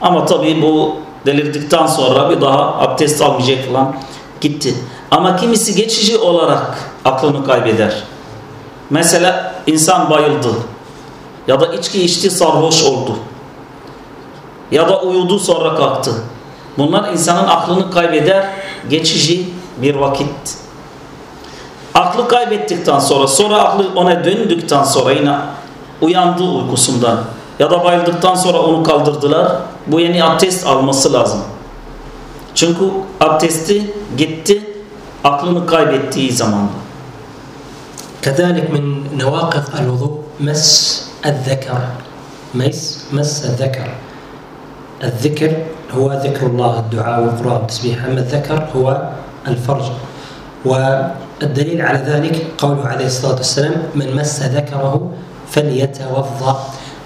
Ama tabii bu delirdikten sonra bir daha abdest almayacak falan gitti. Ama kimisi geçici olarak aklını kaybeder. Mesela insan bayıldı ya da içki içti sarhoş oldu ya da uyudu sonra kalktı. Bunlar insanın aklını kaybeder geçici bir vakit. Aklı kaybettikten sonra sonra aklı ona döndükten sonra yine uyandı uykusundan ya da bayıldıktan sonra onu kaldırdılar. Bu yeni abdest alması lazım. Çünkü abdesti gitti aklını kaybettiği zamanda. كذلك من نواقض الوضوء مس الذكر. مس مس الذكر. الذكر هو ذكر الله الدعاء والقرآن والتسبيح أما الذكر هو الفرج. والدليل على ذلك قوله عليه الصلاة والسلام من مس ذكره فليتوضأ.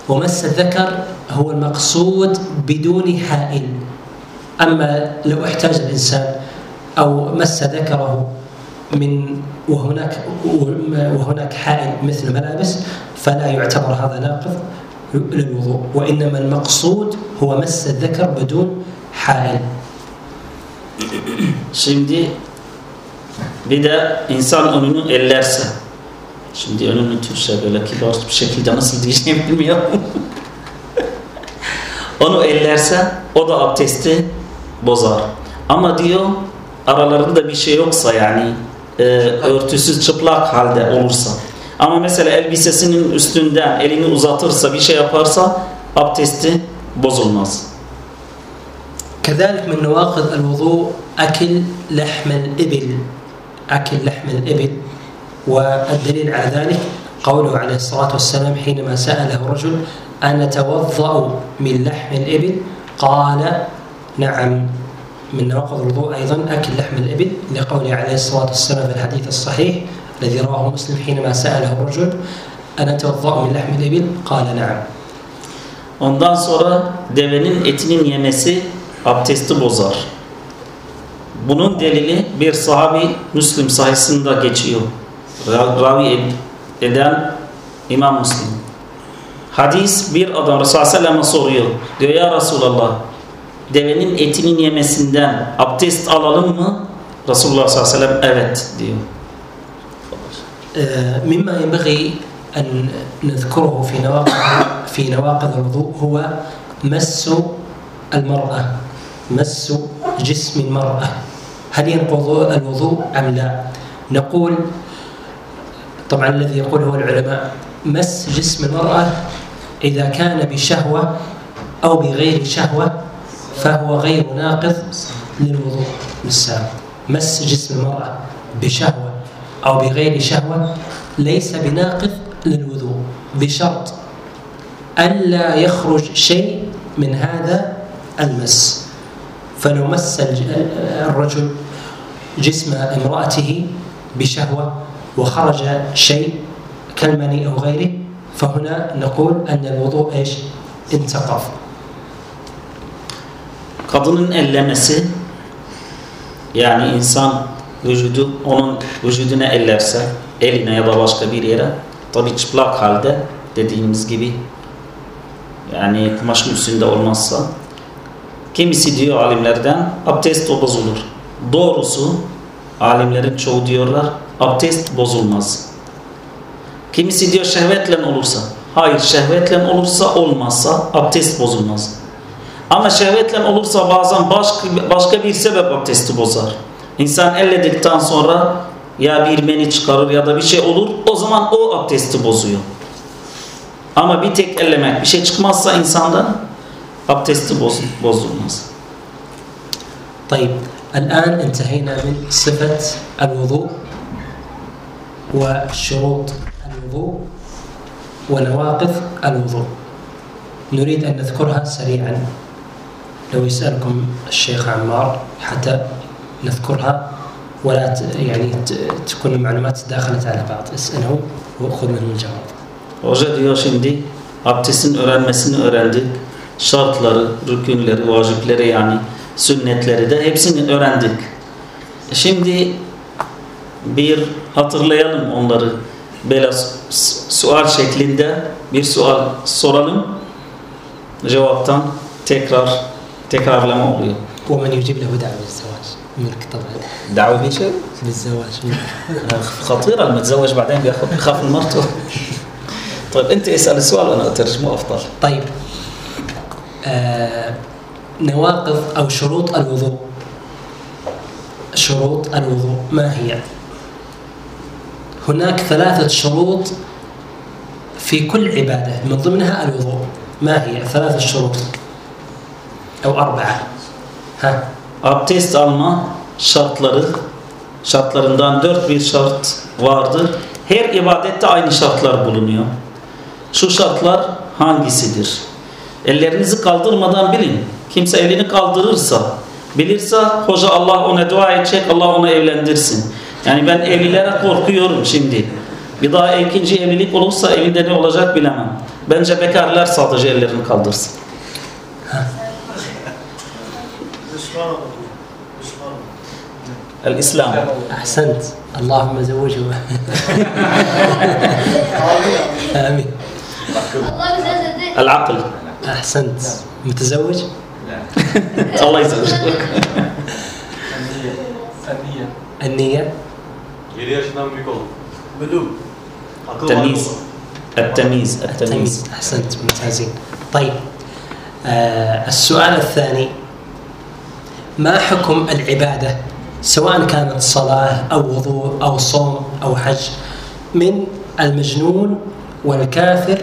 ومس الذكر هو المقصود بدون حائل. أما لو احتاج الإنسان أو مس ذكره من وهناك وهناك حائل مثل ملابس فلا يعتبر هذا ناقض للوضوء وإنما المقصود هو مس الذكر بدون حائل Şimdi bir de insan önünü ellerse şimdi önünü Türkçe böyle kibar bir şekilde nasıl diyeceğim bilmiyorum. onu ellerse o da abdesti bozar. Ama diyor aralarında bir şey yoksa yani e, örtüsüz çıplak halde olursa. Ama mesela elbisesinin üstünden elini uzatırsa bir şey yaparsa abdesti bozulmaz. كذلك من نواقض الوضوء أكل لحم الإبل أكل لحم الإبل والدليل على ذلك قوله عليه الصلاة والسلام حينما سأله الرجل أنا توضأ من لحم الإبل قال نعم من نواقض الوضوء أيضا أكل لحم الإبل لقوله عليه الصلاة والسلام في الحديث الصحيح الذي رواه مسلم حينما سأله الرجل أنا توضأ من لحم الإبل قال نعم Ondan sonra devenin etinin yemesi abdesti bozar. Bunun delili bir sahabi Müslim sayısında geçiyor. Ra- Ravi ed- eden İmam Müslim. Hadis bir adam Resulullah Aleyhisselam'a soruyor. Diyor ya Resulallah devenin etinin yemesinden abdest alalım mı? Resulullah sallallahu aleyhi ve sellem evet diyor. مما ينبغي أن نذكره في نواقض في نواقض الوضوء هو مس المرأة مس جسم المرأة هل ينقض الوضوء أم لا؟ نقول طبعا الذي يقوله العلماء مس جسم المرأة إذا كان بشهوة أو بغير شهوة فهو غير ناقض للوضوء بالسابق مس جسم المرأة بشهوة أو بغير شهوة ليس بناقض للوضوء بشرط ألا يخرج شيء من هذا المس. فلو مس الرجل جسم امرأته بشهوة وخرج شيء كالمني أو غيره فهنا نقول أن الوضوء إيش؟ انتقض. Kadının ellemesi yani insan vücudu onun vücuduna ellerse eline ya da başka bir yere tabi çıplak halde dediğimiz gibi yani kumaşın üstünde olmazsa kimisi diyor alimlerden abdest bozulur. Doğrusu alimlerin çoğu diyorlar abdest bozulmaz. Kimisi diyor şehvetle olursa. Hayır şehvetle olursa olmazsa abdest bozulmaz. Ama şehvetle olursa bazen başka, başka bir sebep abdesti bozar. İnsan elledikten sonra ya bir meni çıkarır ya da bir şey olur o zaman o abdesti bozuyor. Ama bir tek ellemek bir şey çıkmazsa insandan abdesti boz, bozulmaz. طيب الآن انتهينا من صفة الوضوء وشروط الوضوء ونواقض الوضوء نريد أن نذكرها سريعا لو يسألكم الشيخ عمار حتى نذكرها ولا ت- يعني ت- تكون المعلومات داخلت على بعض اسأله وخذ منه الجواب Hoca diyor şimdi abdestin öğrenmesini öğrendik. Şartları, rükünleri, vacipleri yani sünnetleri de hepsini öğrendik. Şimdi bir hatırlayalım onları. Böyle su- sual şeklinde bir sual soralım. Cevaptan tekrar tekrarlama oluyor. ومن يجيب له دعوة للزواج منك طبعا. دعوة في شيء؟ للزواج خطيرة المتزوج بعدين بياخذ بخاف من مرته. طيب أنت اسأل السؤال وأنا اترجمه أفضل. طيب. آه نواقض أو شروط الوضوء. شروط الوضوء ما هي؟ هناك ثلاثة شروط في كل عبادة من ضمنها الوضوء. ما هي؟ ثلاثة شروط. ev arba'a. Ha, abdest alma şartları şartlarından dört bir şart vardır. Her ibadette aynı şartlar bulunuyor. Şu şartlar hangisidir? Ellerinizi kaldırmadan bilin. Kimse elini kaldırırsa, bilirse hoca Allah ona dua edecek, Allah ona evlendirsin. Yani ben evlilere korkuyorum şimdi. Bir daha ikinci evlilik olursa evinde ne olacak bilemem. Bence bekarlar sadece ellerini kaldırsın. الإسلام. أحسنت. اللهم زوجه آمين. العقل. أحسنت. متزوج؟ لا الله يزوجك النية؟ النية التمييز. التمييز. التمييز. أحسنت. ممتازين طيب آه السؤال الثاني. ما حكم العبادة؟ سواء كانت صلاة أو وضوء أو صوم أو حج من المجنون والكافر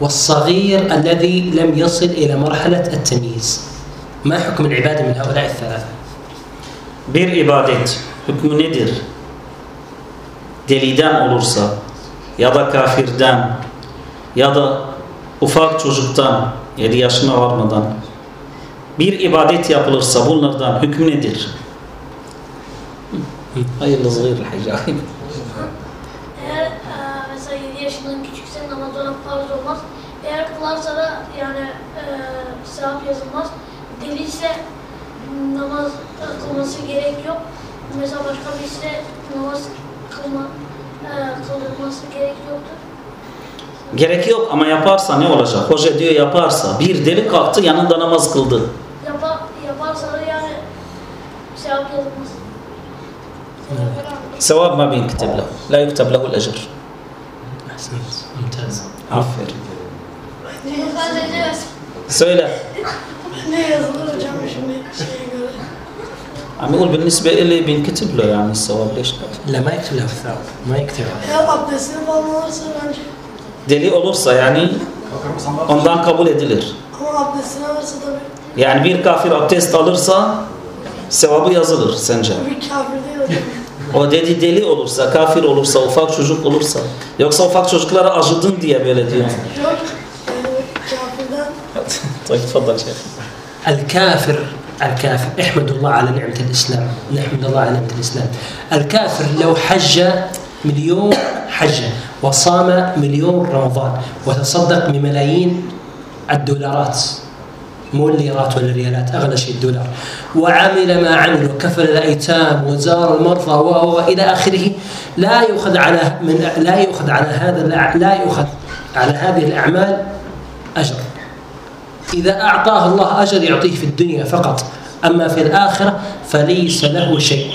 والصغير الذي لم يصل إلى مرحلة التمييز. ما حكم العبادة من هؤلاء الثلاثة؟ Bir ibadet hükmü nedir? Deliden olursa ya da kafirden ya da ufak çocuktan 7 yaşına varmadan bir ibadet yapılırsa bunlardan hükmü nedir? Hayırlı zgir hacı. Eğer e, mesela 7 yaşından küçükse namaz ona farz olmaz. Eğer kılarsa da yani e, sevap yazılmaz. Deli ise namaz kılması gerek yok. Mesela başka birisi de namaz kılma, e, kıldırması gerek yoktur. Gerek yok ama yaparsa ne olacak? Hoca diyor yaparsa bir deli kalktı yanında namaz kıldı Yapa, yaparsa da yani sevap yazılmaz. ثواب ما بينكتب له لا يكتب له الأجر أحسنت ممتاز Aferin. Sadece Söyle. ne yazılır hocam şimdi şeye göre. عم يقول بالنسبة إلي بينكتب له يعني الثواب ليش لا لا ما يكتب له الثواب ما يكتب له Eğer abdestini falan alırsa bence. Deli olursa yani ondan kabul edilir. Ama abdestini alırsa tabii Yani bir kafir abdest alırsa sevabı yazılır sence. bir kafir. O dedi deli olursa, kafir olursa, ufak çocuk olursa. Yoksa ufak çocuklara acıdın diye böyle diyor. Yok. Yani kafirden طيب تفضل شيخ. الكافر الكافر احمد الله على نعمة الإسلام نحمد الله على نعمة الإسلام الكافر لو حج مليون حجة وصام مليون رمضان وتصدق بملايين الدولارات مو الليرات ولا الريالات اغلى شيء الدولار. وعمل ما عمل وكفل الأيتام وزار المرضى والى آخره. لا يؤخذ على من لا يؤخذ على هذا لا يؤخذ على هذه الأعمال أجر. إذا أعطاه الله أجر يعطيه في الدنيا فقط. أما في الآخرة فليس له شيء.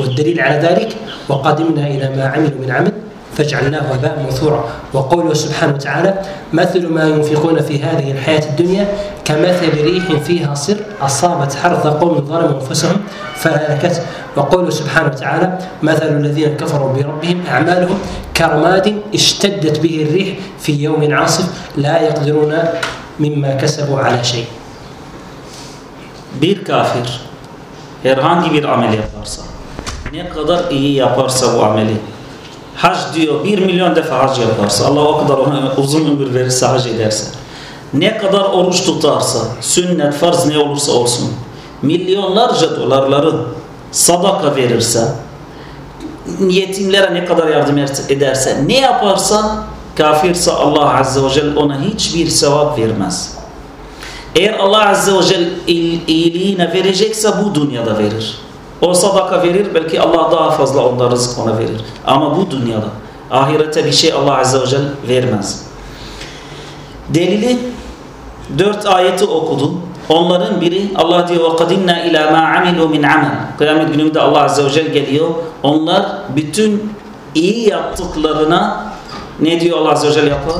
والدليل على ذلك وقدمنا إلى ما عملوا من عمل. فجعلناه هباء منثورا. وقوله سبحانه وتعالى مثل ما ينفقون في هذه الحياة الدنيا كمثل ريح فيها صر أصابت حرث قوم ظلموا أنفسهم فهلكت وقوله سبحانه وتعالى مثل الذين كفروا بربهم أعمالهم كرماد اشتدت به الريح في يوم عاصف لا يقدرون مما كسبوا على شيء. Bir kafir herhangi bir amel yaparsa ne kadar iyi yaparsa bu ameli hac diyor bir milyon defa hac yaparsa Allah o kadar ona uzun ömür verirse hac ederse ne kadar oruç tutarsa sünnet farz ne olursa olsun milyonlarca dolarları sadaka verirse yetimlere ne kadar yardım ederse ne yaparsa kafirse Allah Azze ve Celle ona hiçbir sevap vermez. Eğer Allah Azze ve Celle il- iyiliğine verecekse bu dünyada verir. O sadaka verir belki Allah daha fazla onda rızık ona verir. Ama bu dünyada. Ahirete bir şey Allah Azze ve Celle vermez. Delili dört ayeti okudu. Onların biri Allah diyor وَقَدِمْنَا اِلَى مَا عَمِلُوا مِنْ عَمَلٍ Kıyamet gününde Allah Azze ve Celle geliyor. Onlar bütün iyi yaptıklarına ne diyor Allah Azze ve Celle yapar?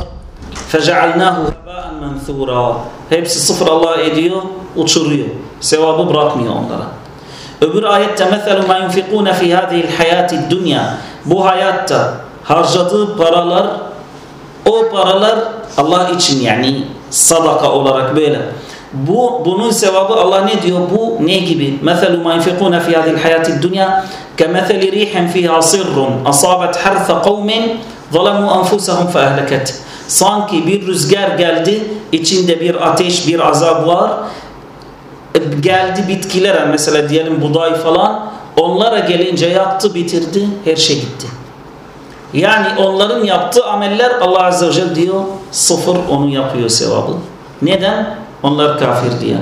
فَجَعَلْنَاهُ هَبَاءً مَنْثُورًا Hepsi sıfır Allah ediyor, uçuruyor. Sevabı bırakmıyor onlara. Öbür ayette مَثَلُ مَا يُنْفِقُونَ فِي هَذِهِ الْحَيَاةِ الدُّنْيَا Bu hayatta harcadığı paralar o paralar Allah için yani sadaka olarak böyle. Bu bunun sevabı Allah ne diyor? Bu ne gibi? Mesela ma yunfikuna fi hadhihi hayati dunya kemethali rihin fiha sirrun asabat hartha qaumin zalamu anfusahum fa ahlakat. Sanki bir rüzgar geldi, içinde bir ateş, bir azap var. Geldi bitkilere mesela diyelim buğday falan, onlara gelince yaktı, bitirdi, her şey gitti. Yani onların yaptığı ameller Allah Azze ve Celle diyor sıfır onu yapıyor sevabı. Neden? Onlar kafir diye.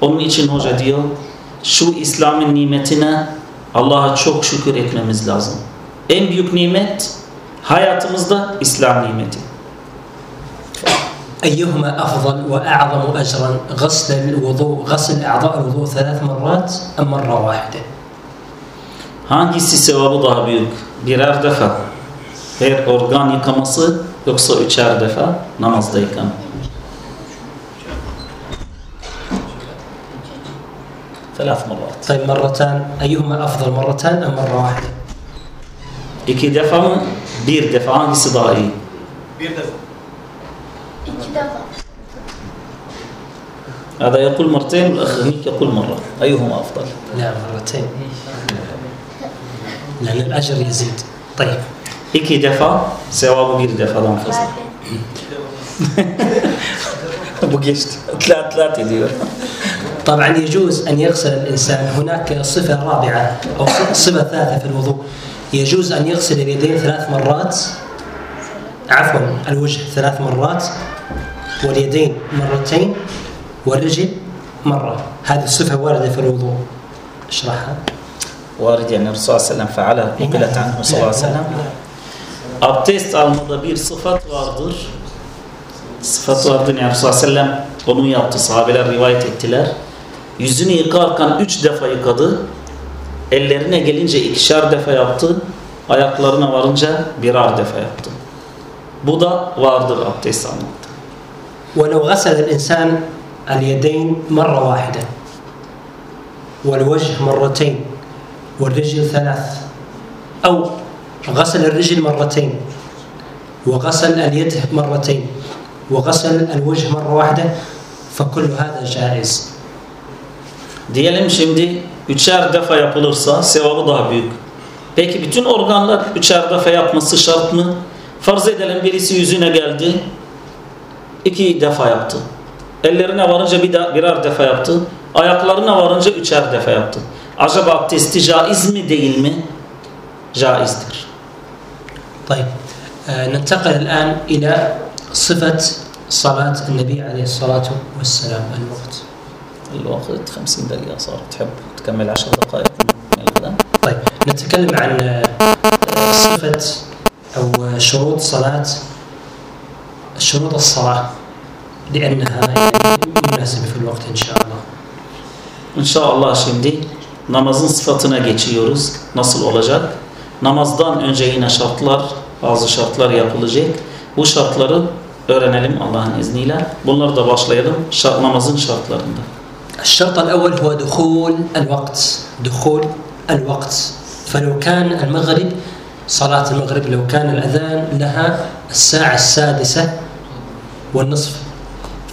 Onun için hoca diyor şu İslam'ın nimetine Allah'a çok şükür etmemiz lazım. En büyük nimet hayatımızda İslam nimeti. أيهما أفضل وأعظم أجرا غسل الوضوء غسل أعضاء الوضوء ثلاث مرات أم مرة واحدة؟ Hangisi sevabı daha büyük? Birer defa her organ yıkaması yoksa üçer defa namazda yıkama. ثلاث مرات طيب مرتان أيهما أفضل مرتان أم مرة واحدة İki defa mı? Bir defa hangisi daha iyi? Bir defa. هذا يقول مرتين والأخ هنيك يقول مرة. أيهما أفضل؟ لا مرتين. لأن الأجر يزيد. طيب. İki defa sevabı bir defadan fazla. أبو جيشت ثلاث ثلاثة ديور طبعا يجوز أن يغسل الإنسان. هناك صفة رابعة أو صفة ثالثة في الوضوء. يجوز أن يغسل اليدين ثلاث مرات. عفوا الوجه ثلاث مرات. واليدين مرتين والرجل مرة هذه الصفة واردة في الوضوء اشرحها وارد يعني الرسول صلى الله عليه وسلم فعلها نقلت عنه صلى الله عليه وسلم Abdest almada bir sıfat vardır. Sıfat vardır yani Resulullah sellem onu yaptı. Sahabeler rivayet ettiler. Yüzünü yıkarken üç defa yıkadı. Ellerine gelince ikişer defa yaptı. Ayaklarına varınca birer defa yaptı. Bu da vardır abdest almakta. ولو غسل الإنسان اليدين مرة واحدة والوجه مرتين والرجل ثلاث أو غسل الرجل مرتين وغسل اليد مرتين وغسل الوجه مرة واحدة فكل هذا جائز Diyelim şimdi üçer defa yapılırsa sevabı daha büyük. Peki bütün organlar üçer defa yapması şart mı? Farz edelim birisi yüzüne geldi. Iki defa yaptı. Ellerine varınca bir da, birer defa yaptı. Ayaklarına varınca üçer defa yaptı. Acaba abdesti caiz mi değil mi? Caizdir. طيب ننتقل الآن إلى صفة صلاة النبي عليه الصلاة والسلام الوقت الوقت 50 دقيقة صار تحب تكمل 10 دقائق من طيب نتكلم عن صفة أو شروط صلاة شروط الصلاة لأنها يعني مناسبة في الوقت إن شاء الله İnşallah şimdi namazın sıfatına geçiyoruz. Nasıl olacak? Namazdan önce yine şartlar, bazı şartlar yapılacak. Bu şartları öğrenelim Allah'ın izniyle. Bunları da başlayalım şart, namazın şartlarında. الشرط الأول هو دخول الوقت دخول الوقت فلو كان المغرب صلاة المغرب لو كان الأذان لها الساعة السادسة والنصف.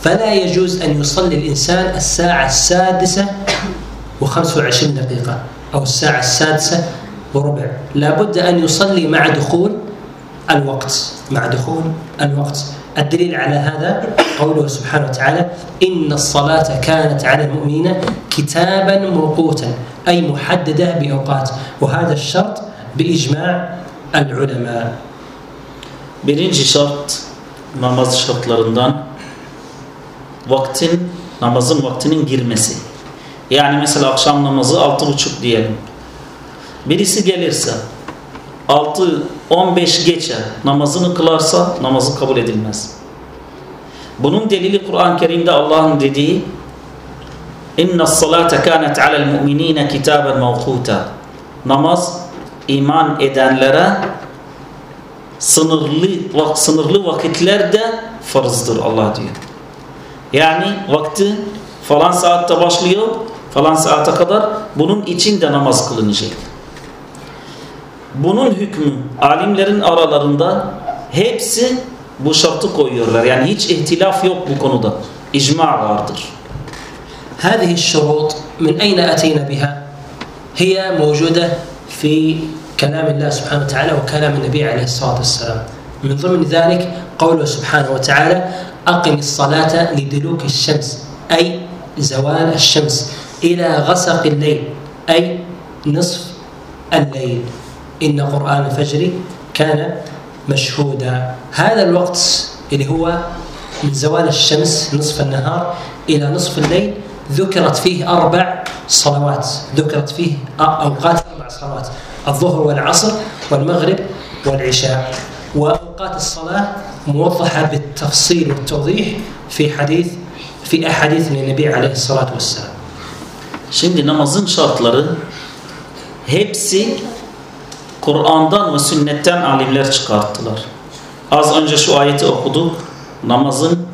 فلا يجوز أن يصلي الإنسان الساعة السادسة وخمس وعشرين دقيقة أو الساعة السادسة وربع. لا بد أن يصلي مع دخول الوقت مع دخول الوقت. الدليل على هذا قوله سبحانه وتعالى إن الصلاة كانت على المؤمنين كتابا موقوتا أي محددة بأوقات. وهذا الشرط بإجماع العلماء. Birinci şart namaz şartlarından vaktin namazın vaktinin girmesi. Yani mesela akşam namazı altı buçuk diyelim. Birisi gelirse 6 15 geçe namazını kılarsa namazı kabul edilmez. Bunun delili Kur'an-ı Kerim'de Allah'ın dediği İnna salate kânet alel mu'minîne kitâben mevkûta Namaz iman edenlere sınırlı vak, sınırlı vakitlerde farzdır Allah diyor. Yani vakti falan saatte başlıyor falan saate kadar bunun için de namaz kılınacak. Bunun hükmü alimlerin aralarında hepsi bu şartı koyuyorlar. Yani hiç ihtilaf yok bu konuda. İcma vardır. هذه الشروط من أين أتينا بها؟ هي موجودة في كلام الله سبحانه وتعالى وكلام النبي عليه الصلاة والسلام. من ضمن ذلك قوله سبحانه وتعالى أقم الصلاة لدلوك الشمس أي زوال الشمس إلى غسق الليل أي نصف الليل. إن قرآن الفجر كان مشهودا. هذا الوقت اللي هو من زوال الشمس نصف النهار إلى نصف الليل ذكرت فيه أربع صلوات ذكرت فيه أوقات أربع صلوات. الظهر والعصر والمغرب والعشاء وأوقات الصلاة موضحة بالتفصيل والتوضيح في حديث في أحاديث النبي عليه الصلاة والسلام Şimdi namazın şartları hepsi Kur'an'dan ve sünnetten alimler çıkarttılar. Az önce şu ayeti okuduk. Namazın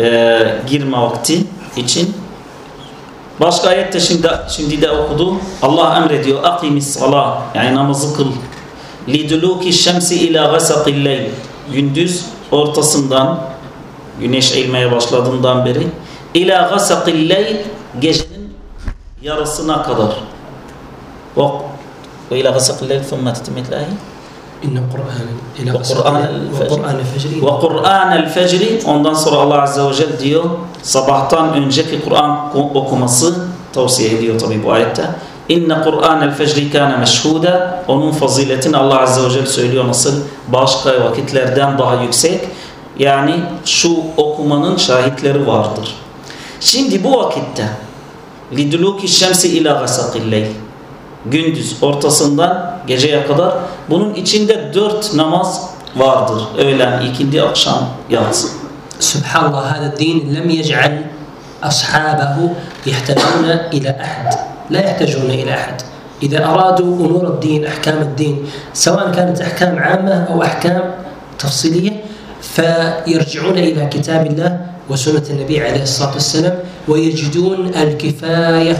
e, girme vakti için Başka ayette şimdi, şimdi de okudu. Allah emrediyor. Akimis salah. Yani namazı kıl. Liduluki şemsi ila gasaqil leyl. Gündüz ortasından güneş eğilmeye başladığından beri ila gasaqil leyl gecenin yarısına kadar. Ve ila gasaqil leyl thumma tetimmet lahi. İnne Kur'an ila ve Kur'an el-fecri ve Kur'an el-fecri ondan sonra Allah azze ve celle diyor sabahtan önceki Kur'an okuması tavsiye ediyor tabi bu ayette. İnne Kur'an el-fecri kana meşhuda onun faziletini Allah azze ve celle söylüyor nasıl başka vakitlerden daha yüksek. Yani şu okumanın şahitleri vardır. Şimdi bu vakitte liduluki şemsi ila gasakilleyl gündüz ortasından geceye kadar bunun içinde dört namaz vardır. Öğlen, ikindi, akşam, yatsı. الله هذا الدين لم يجعل أصحابه يحتاجون إلى أحد لا يحتاجون إلى أحد إذا أرادوا أمور الدين أحكام الدين سواء كانت أحكام عامة أو أحكام تفصيلية فيرجعون إلى كتاب الله وسنة النبي عليه الصلاة والسلام ويجدون الكفاية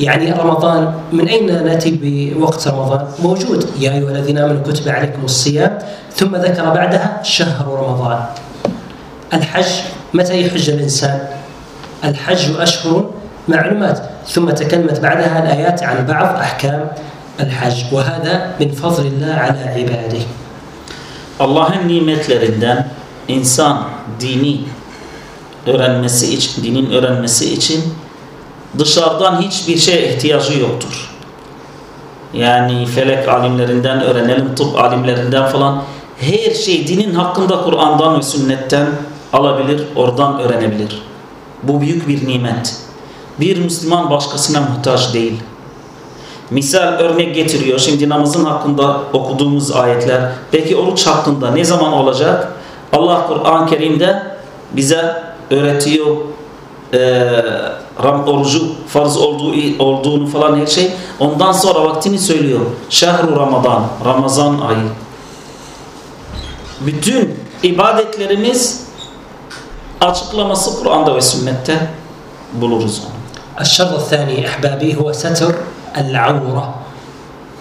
يعني رمضان من أين نأتي بوقت رمضان؟ موجود يا أيها الذين آمنوا كتب عليكم الصيام ثم ذكر بعدها شهر رمضان. الحج متى يحج الإنسان؟ الحج أشهر معلومات ثم تكلمت بعدها الآيات عن بعض أحكام الحج وهذا من فضل الله على عباده. Allah'ın nimetlerinden insan dini öğrenmesi için, dinin öğrenmesi için dışarıdan hiçbir şeye ihtiyacı yoktur. Yani felek alimlerinden öğrenelim, tıp alimlerinden falan her şey dinin hakkında Kur'an'dan ve sünnetten alabilir, oradan öğrenebilir. Bu büyük bir nimet. Bir Müslüman başkasına muhtaç değil. Misal örnek getiriyor. Şimdi namazın hakkında okuduğumuz ayetler. Peki oruç hakkında ne zaman olacak? Allah Kur'an-ı Kerim'de bize öğretiyor e, ram orucu farz olduğu olduğunu falan her şey. Ondan sonra vaktini söylüyor. Şehru Ramazan, Ramazan ayı. Bütün ibadetlerimiz açıklaması Kur'an'da ve sünnette buluruz onu. الشر الثاني أحبابي هو ستر العورة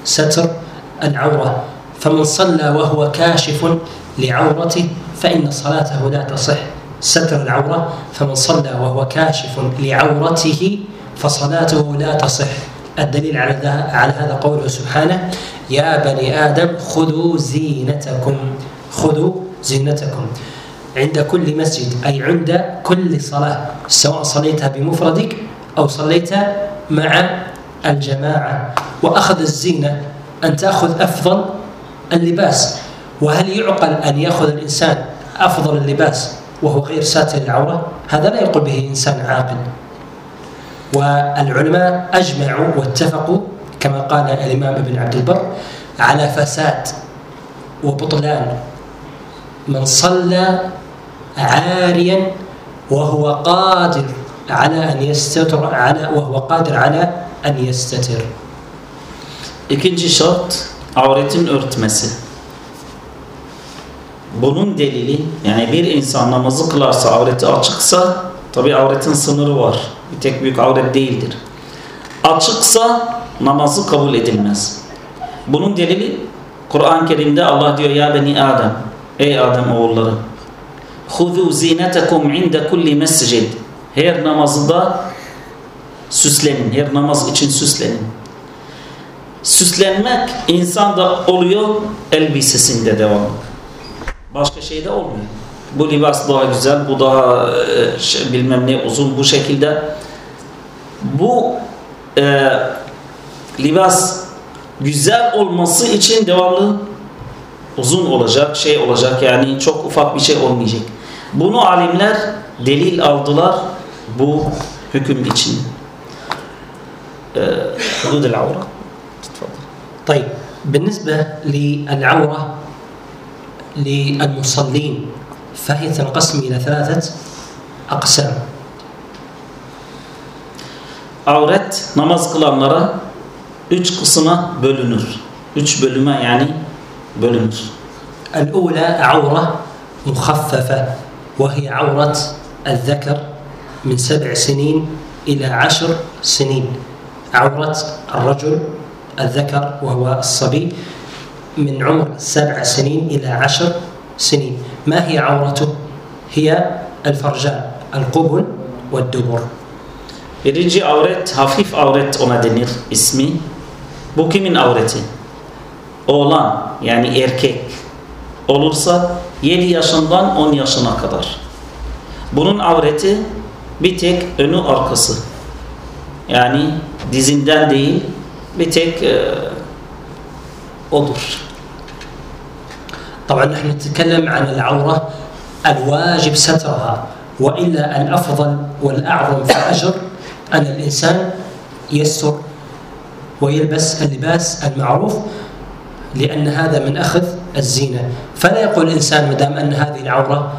ستر العورة فمن صلى وهو كاشف لعورته فإن صلاته لا تصح ستر العورة فمن صلى وهو كاشف لعورته فصلاته لا تصح. الدليل على على هذا قوله سبحانه يا بني آدم خذوا زينتكم. خذوا زينتكم. عند كل مسجد أي عند كل صلاة سواء صليتها بمفردك أو صليت مع الجماعة. وأخذ الزينة أن تأخذ أفضل اللباس. وهل يعقل أن يأخذ الإنسان أفضل اللباس؟ وهو غير ساتر العورة هذا لا يقول به إنسان عاقل. والعلماء أجمعوا واتفقوا كما قال الإمام ابن عبد البر على فساد وبطلان. من صلى عاريا وهو قادر على أن يستتر على وهو قادر على أن يستتر. İkinci şart avretin örtmesi. Bunun delili yani bir insan namazı kılarsa avreti açıksa tabi avretin sınırı var. Bir tek büyük avret değildir. Açıksa namazı kabul edilmez. Bunun delili Kur'an-ı Kerim'de Allah diyor ya beni Adem ey Adem oğulları Huzu zinetekum inde kulli mescid her namazında süslenin. Her namaz için süslenin. Süslenmek insanda oluyor elbisesinde devamlı. Başka şeyde olmuyor. Bu libas daha güzel, bu daha e, şey, bilmem ne uzun bu şekilde. Bu e, libas güzel olması için devamlı uzun olacak, şey olacak yani çok ufak bir şey olmayacak. Bunu alimler delil aldılar bu hüküm için. E, hudud el-avra. طيب بالنسبة للعورة للمصلين فهي تنقسم إلى ثلاثة أقسام Avret namaz kılanlara üç kısma bölünür. Üç bölüme yani bölünür. الأولى عورة مخففة وهي عورة الذكر من سبع سنين إلى عشر سنين عورة الرجل الذكر وهو الصبي من عمر سبع سنين إلى عشر سنين ما هي عورته؟ هي الفرجاء القبل والدبر Birinci avret, hafif avret ona denir ismi. Bu kimin avreti? Oğlan yani erkek olursa 7 yaşından 10 yaşına kadar. Bunun avreti bir tek önü arkası. Yani dizinden değil bir tek e, odur. طبعا نحن نتكلم عن العورة الواجب سترها وإلا الأفضل والأعظم في الأجر أن الإنسان يستر ويلبس اللباس المعروف لأن هذا من أخذ الزينة. فلا يقول الإنسان ما دام أن هذه العورة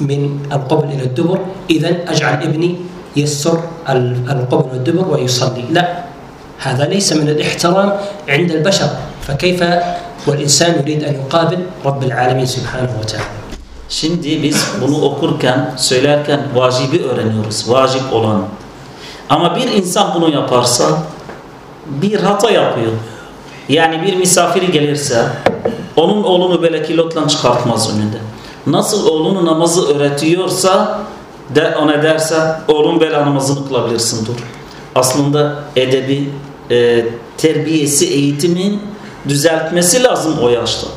من القبل إلى الدبر إذا أجعل ابني يستر ال- القبل والدبر ويصلي. لا هذا ليس من الاحترام عند البشر. فكيف والإنسان يريد أن يقابل رب العالمين سبحانه وتعالى Şimdi biz bunu okurken, söylerken vacibi öğreniyoruz. Vacip olan. Ama bir insan bunu yaparsa bir hata yapıyor. Yani bir misafiri gelirse onun oğlunu böyle kilotla çıkartmaz önünde. Nasıl oğlunu namazı öğretiyorsa de ona derse oğlum böyle namazını kılabilirsin dur. Aslında edebi, e, terbiyesi, eğitimin düzeltmesi lazım o yaşta.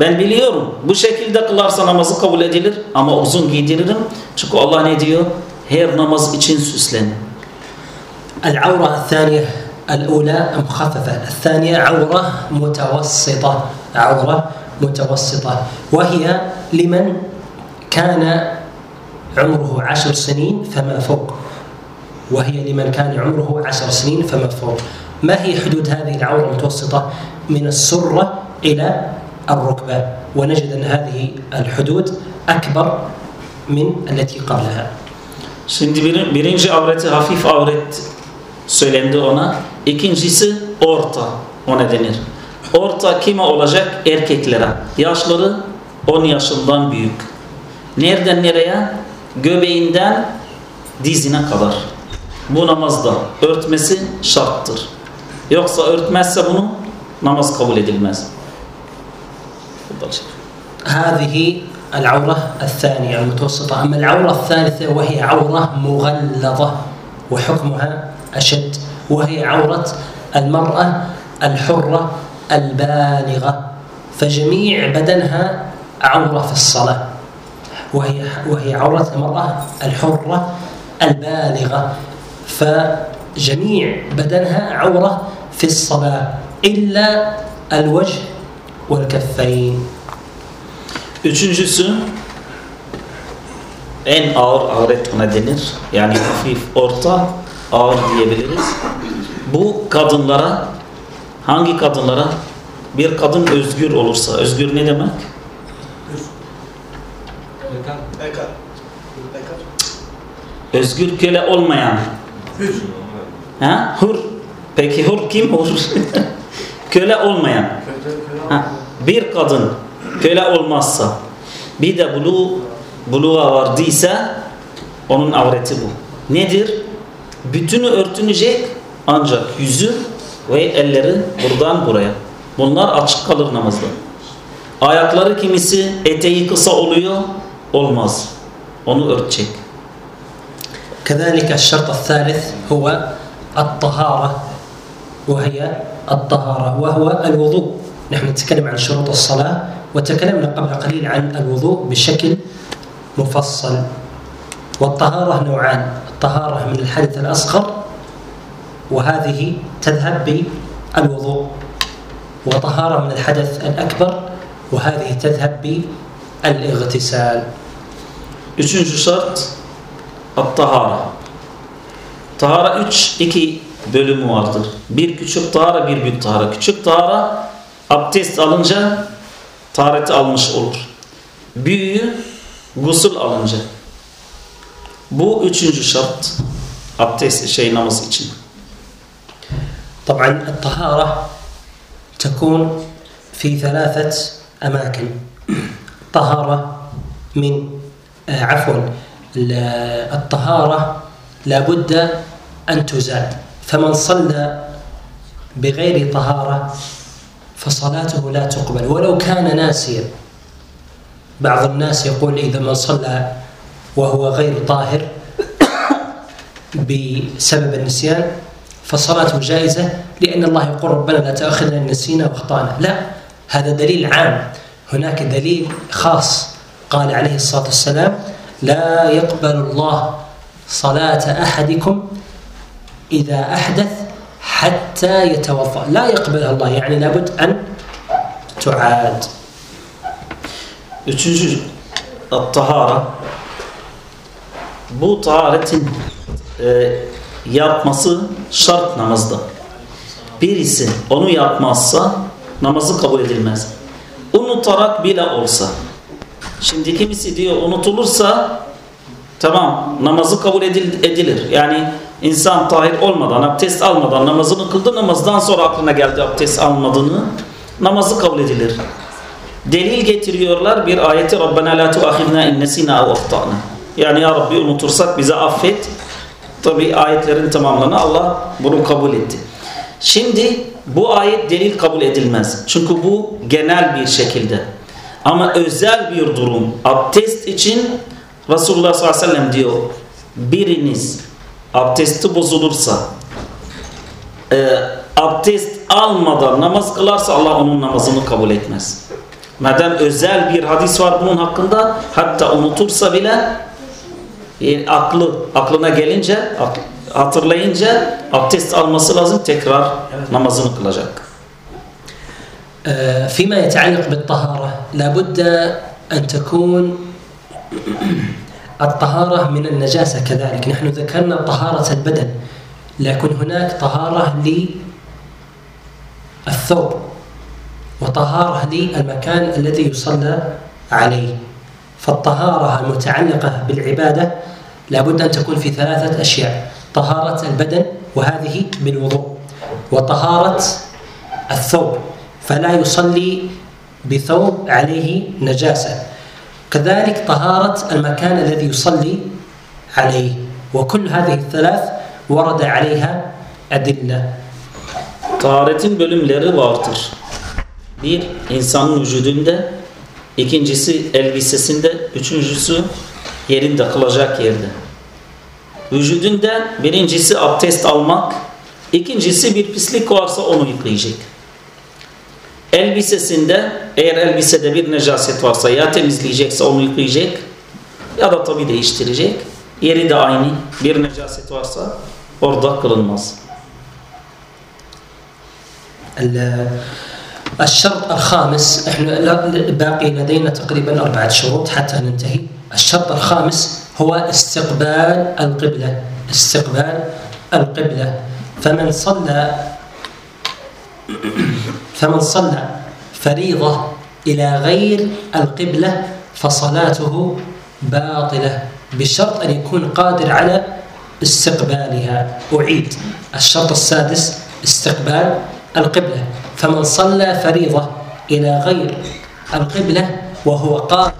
Ben biliyorum bu şekilde kılarsa namazı kabul edilir ama uzun giydiririm. Çünkü Allah ne diyor? Her namaz için süslenin. العورة الثانية الأولى مخففة الثانية عورة متوسطة عورة متوسطة وهي لمن كان عمره عشر سنين فما فوق وهي لمن كان عمره عشر سنين فما فوق ما هي حدود هذه العورة المتوسطة من السرة إلى الركبة ونجد أن هذه الحدود أكبر من التي قبلها Şimdi bir, birinci avreti hafif avret söylendi ona. İkincisi orta ona denir. Orta kime olacak? Erkeklere. Yaşları 10 yaşından büyük. Nereden nereye? Göbeğinden dizine kadar. Bu namazda örtmesi şarttır. Yoksa örtmezse bunu namaz kabul edilmez. هذه العورة الثانية المتوسطة أما العورة الثالثة وهي عورة مغلظة وحكمها أشد وهي عورة المرأة الحرة البالغة فجميع بدنها عورة في الصلاة وهي وهي عورة المرأة الحرة البالغة فجميع بدنها عورة في الصلاة إلا الوجه والكفين Üçüncüsü en ağır avret ona denir. Yani hafif, orta, ağır diyebiliriz. Bu kadınlara hangi kadınlara? Bir kadın özgür olursa. Özgür ne demek? Bekar. Bekar. Bekar. Özgür köle olmayan. Ha? Hur. Peki hur kim hur? köle olmayan. Ha, bir kadın köle olmazsa bir de bulu buluğa vardıysa onun avreti bu. Nedir? Bütünü örtünecek ancak yüzü ve elleri buradan buraya. Bunlar açık kalır namazda. Ayakları kimisi eteği kısa oluyor olmaz. Onu örtecek. كذلك الشرط الثالث هو الطهارة وهي الطهارة وهو الوضوء. نحن نتكلم عن شروط الصلاة وتكلمنا قبل قليل عن الوضوء بشكل مفصل. والطهارة نوعان الطهارة من الحدث الأصغر وهذه تذهب بالوضوء وطهارة من الحدث الأكبر وهذه تذهب بالإغتسال. Üçüncü şart at-tahara. Tahara üç, iki bölümü vardır. Bir küçük tahara, bir büyük tahara. Küçük tahara abdest alınca tahareti almış olur. Büyüğü gusül alınca. Bu üçüncü şart. Abdest şey namaz için. طبعا الطهارة تكون في ثلاثة أماكن طهارة من آه، عفوا ال- الطهارة لابد أن تزاد فمن صلى بغير طهارة فصلاته لا تقبل. ولو كان ناسيا بعض الناس يقول إذا من صلى وهو غير طاهر بسبب النسيان فصلاته جائزة لأن الله يقول ربنا لا تأخذنا إن نسينا وأخطأنا. لا هذا دليل عام. هناك دليل خاص قال عليه الصلاة والسلام لا يقبل الله صلاة أحدكم إذا أحدث حتى يتوضأ لا يقبلها الله يعني لابد أن تعاد Üçüncü tahara. Bu taharetin e, yapması şart namazda. Birisi onu yapmazsa namazı kabul edilmez. Unutarak bile olsa. Şimdi kimisi diyor unutulursa tamam namazı kabul edil- edilir. Yani insan tahir olmadan, abdest almadan namazını kıldı. Namazdan sonra aklına geldi abdest almadığını. Namazı kabul edilir. Delil getiriyorlar bir ayeti Rabbena la tuahidna in nesina ev ahtana. Yani ya Rabbi unutursak bize affet. Tabi ayetlerin tamamlarını Allah bunu kabul etti. Şimdi bu ayet delil kabul edilmez. Çünkü bu genel bir şekilde. Ama özel bir durum. Abdest için Resulullah sallallahu aleyhi ve sellem diyor biriniz abdesti bozulursa e, abdest almadan namaz kılarsa Allah onun namazını kabul etmez. Madem özel bir hadis var bunun hakkında hatta unutursa bile e, aklı aklına gelince ak- hatırlayınca abdest alması lazım tekrar namazını kılacak. آه، فيما يتعلق بالطهارة لابد أن تكون الطهارة من النجاسة كذلك. نحن ذكرنا طهارة البدن لكن هناك طهارة للثوب وطهارة للمكان الذي يصلى عليه. فالطهارة المتعلقة بالعبادة لابد أن تكون في ثلاثة أشياء طهارة البدن وهذه بالوضوء وطهارة الثوب. فلا يصلي بثوب عليه نجاسة. كذلك طهارة المكان الذي يصلي عليه وكل هذه الثلاث ورد عليها أدلة Taharetin bölümleri vardır. Bir, insanın vücudunda, ikincisi elbisesinde, üçüncüsü yerinde, kılacak yerde. Vücudunda birincisi abdest almak, ikincisi bir pislik varsa onu yıkayacak. Elbisesinde eğer elbisede bir necaset varsa ya temizleyecekse onu yıkayacak ya da tabi değiştirecek. Yeri de aynı. Bir necaset varsa orada kılınmaz. ال- الشرط الخامس إحنا باقي لدينا تقريبا أربعة شروط حتى ننتهي الشرط الخامس هو استقبال القبلة استقبال القبلة فمن صلى فمن صلى فريضة إلى غير القبلة فصلاته باطلة بشرط أن يكون قادر على استقبالها. أعيد. الشرط السادس استقبال القبلة. فمن صلى فريضة إلى غير القبلة وهو قادر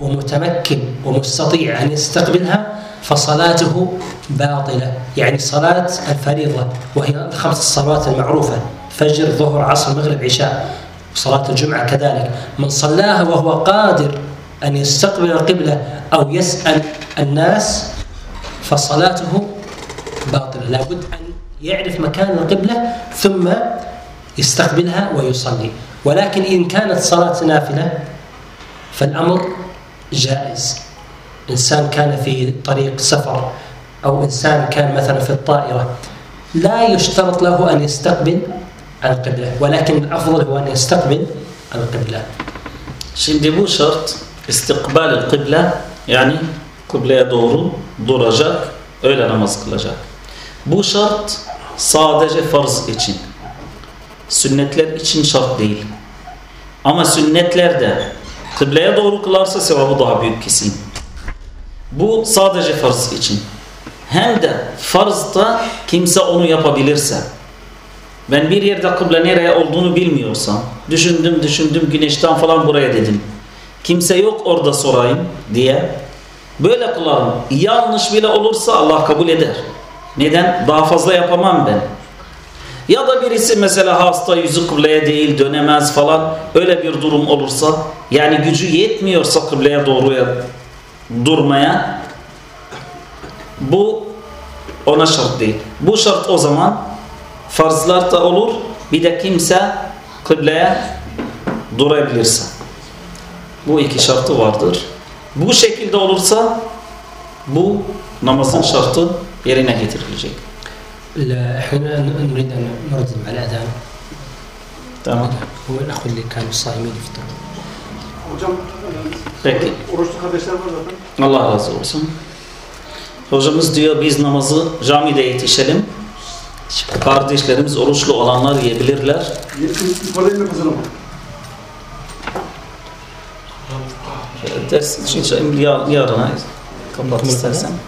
ومتمكن ومستطيع أن يستقبلها فصلاته باطلة. يعني صلاة الفريضة وهي الخمس الصلوات المعروفة. فجر ظهر عصر مغرب عشاء صلاة الجمعة كذلك. من صلاها وهو قادر أن يستقبل القبلة أو يسأل الناس فصلاته باطلة. لابد أن يعرف مكان القبلة ثم يستقبلها ويصلي. ولكن إن كانت صلاة نافلة فالأمر جائز. إنسان كان في طريق سفر أو إنسان كان مثلا في الطائرة لا يشترط له أن يستقبل القبلة ولكن الأفضل هو أن يستقبل القبلة Şimdi bu şart istikbal kıble yani kıbleye doğru duracak, öyle namaz kılacak. Bu şart sadece farz için. Sünnetler için şart değil. Ama sünnetlerde kıbleye doğru kılarsa sevabı daha büyük kesin. Bu sadece farz için. Hem de farzda kimse onu yapabilirse ben bir yerde kıble nereye olduğunu bilmiyorsam, düşündüm düşündüm güneşten falan buraya dedim. Kimse yok orada sorayım diye. Böyle kılarım. Yanlış bile olursa Allah kabul eder. Neden? Daha fazla yapamam ben. Ya da birisi mesela hasta yüzü kıbleye değil dönemez falan öyle bir durum olursa yani gücü yetmiyorsa kıbleye doğru durmaya bu ona şart değil. Bu şart o zaman farzlar da olur. Bir de kimse kıbleye durabilirse. Bu iki şartı vardır. Bu şekilde olursa bu namazın şartı yerine getirilecek. Tamam. Hocam Peki. oruçlu kardeşler var zaten. Allah razı olsun. Hocamız diyor biz namazı camide yetişelim. Kardeşlerimiz oruçlu olanlar yiyebilirler. Yukarıda inme kazanım. Ders için yarına kapat istersen.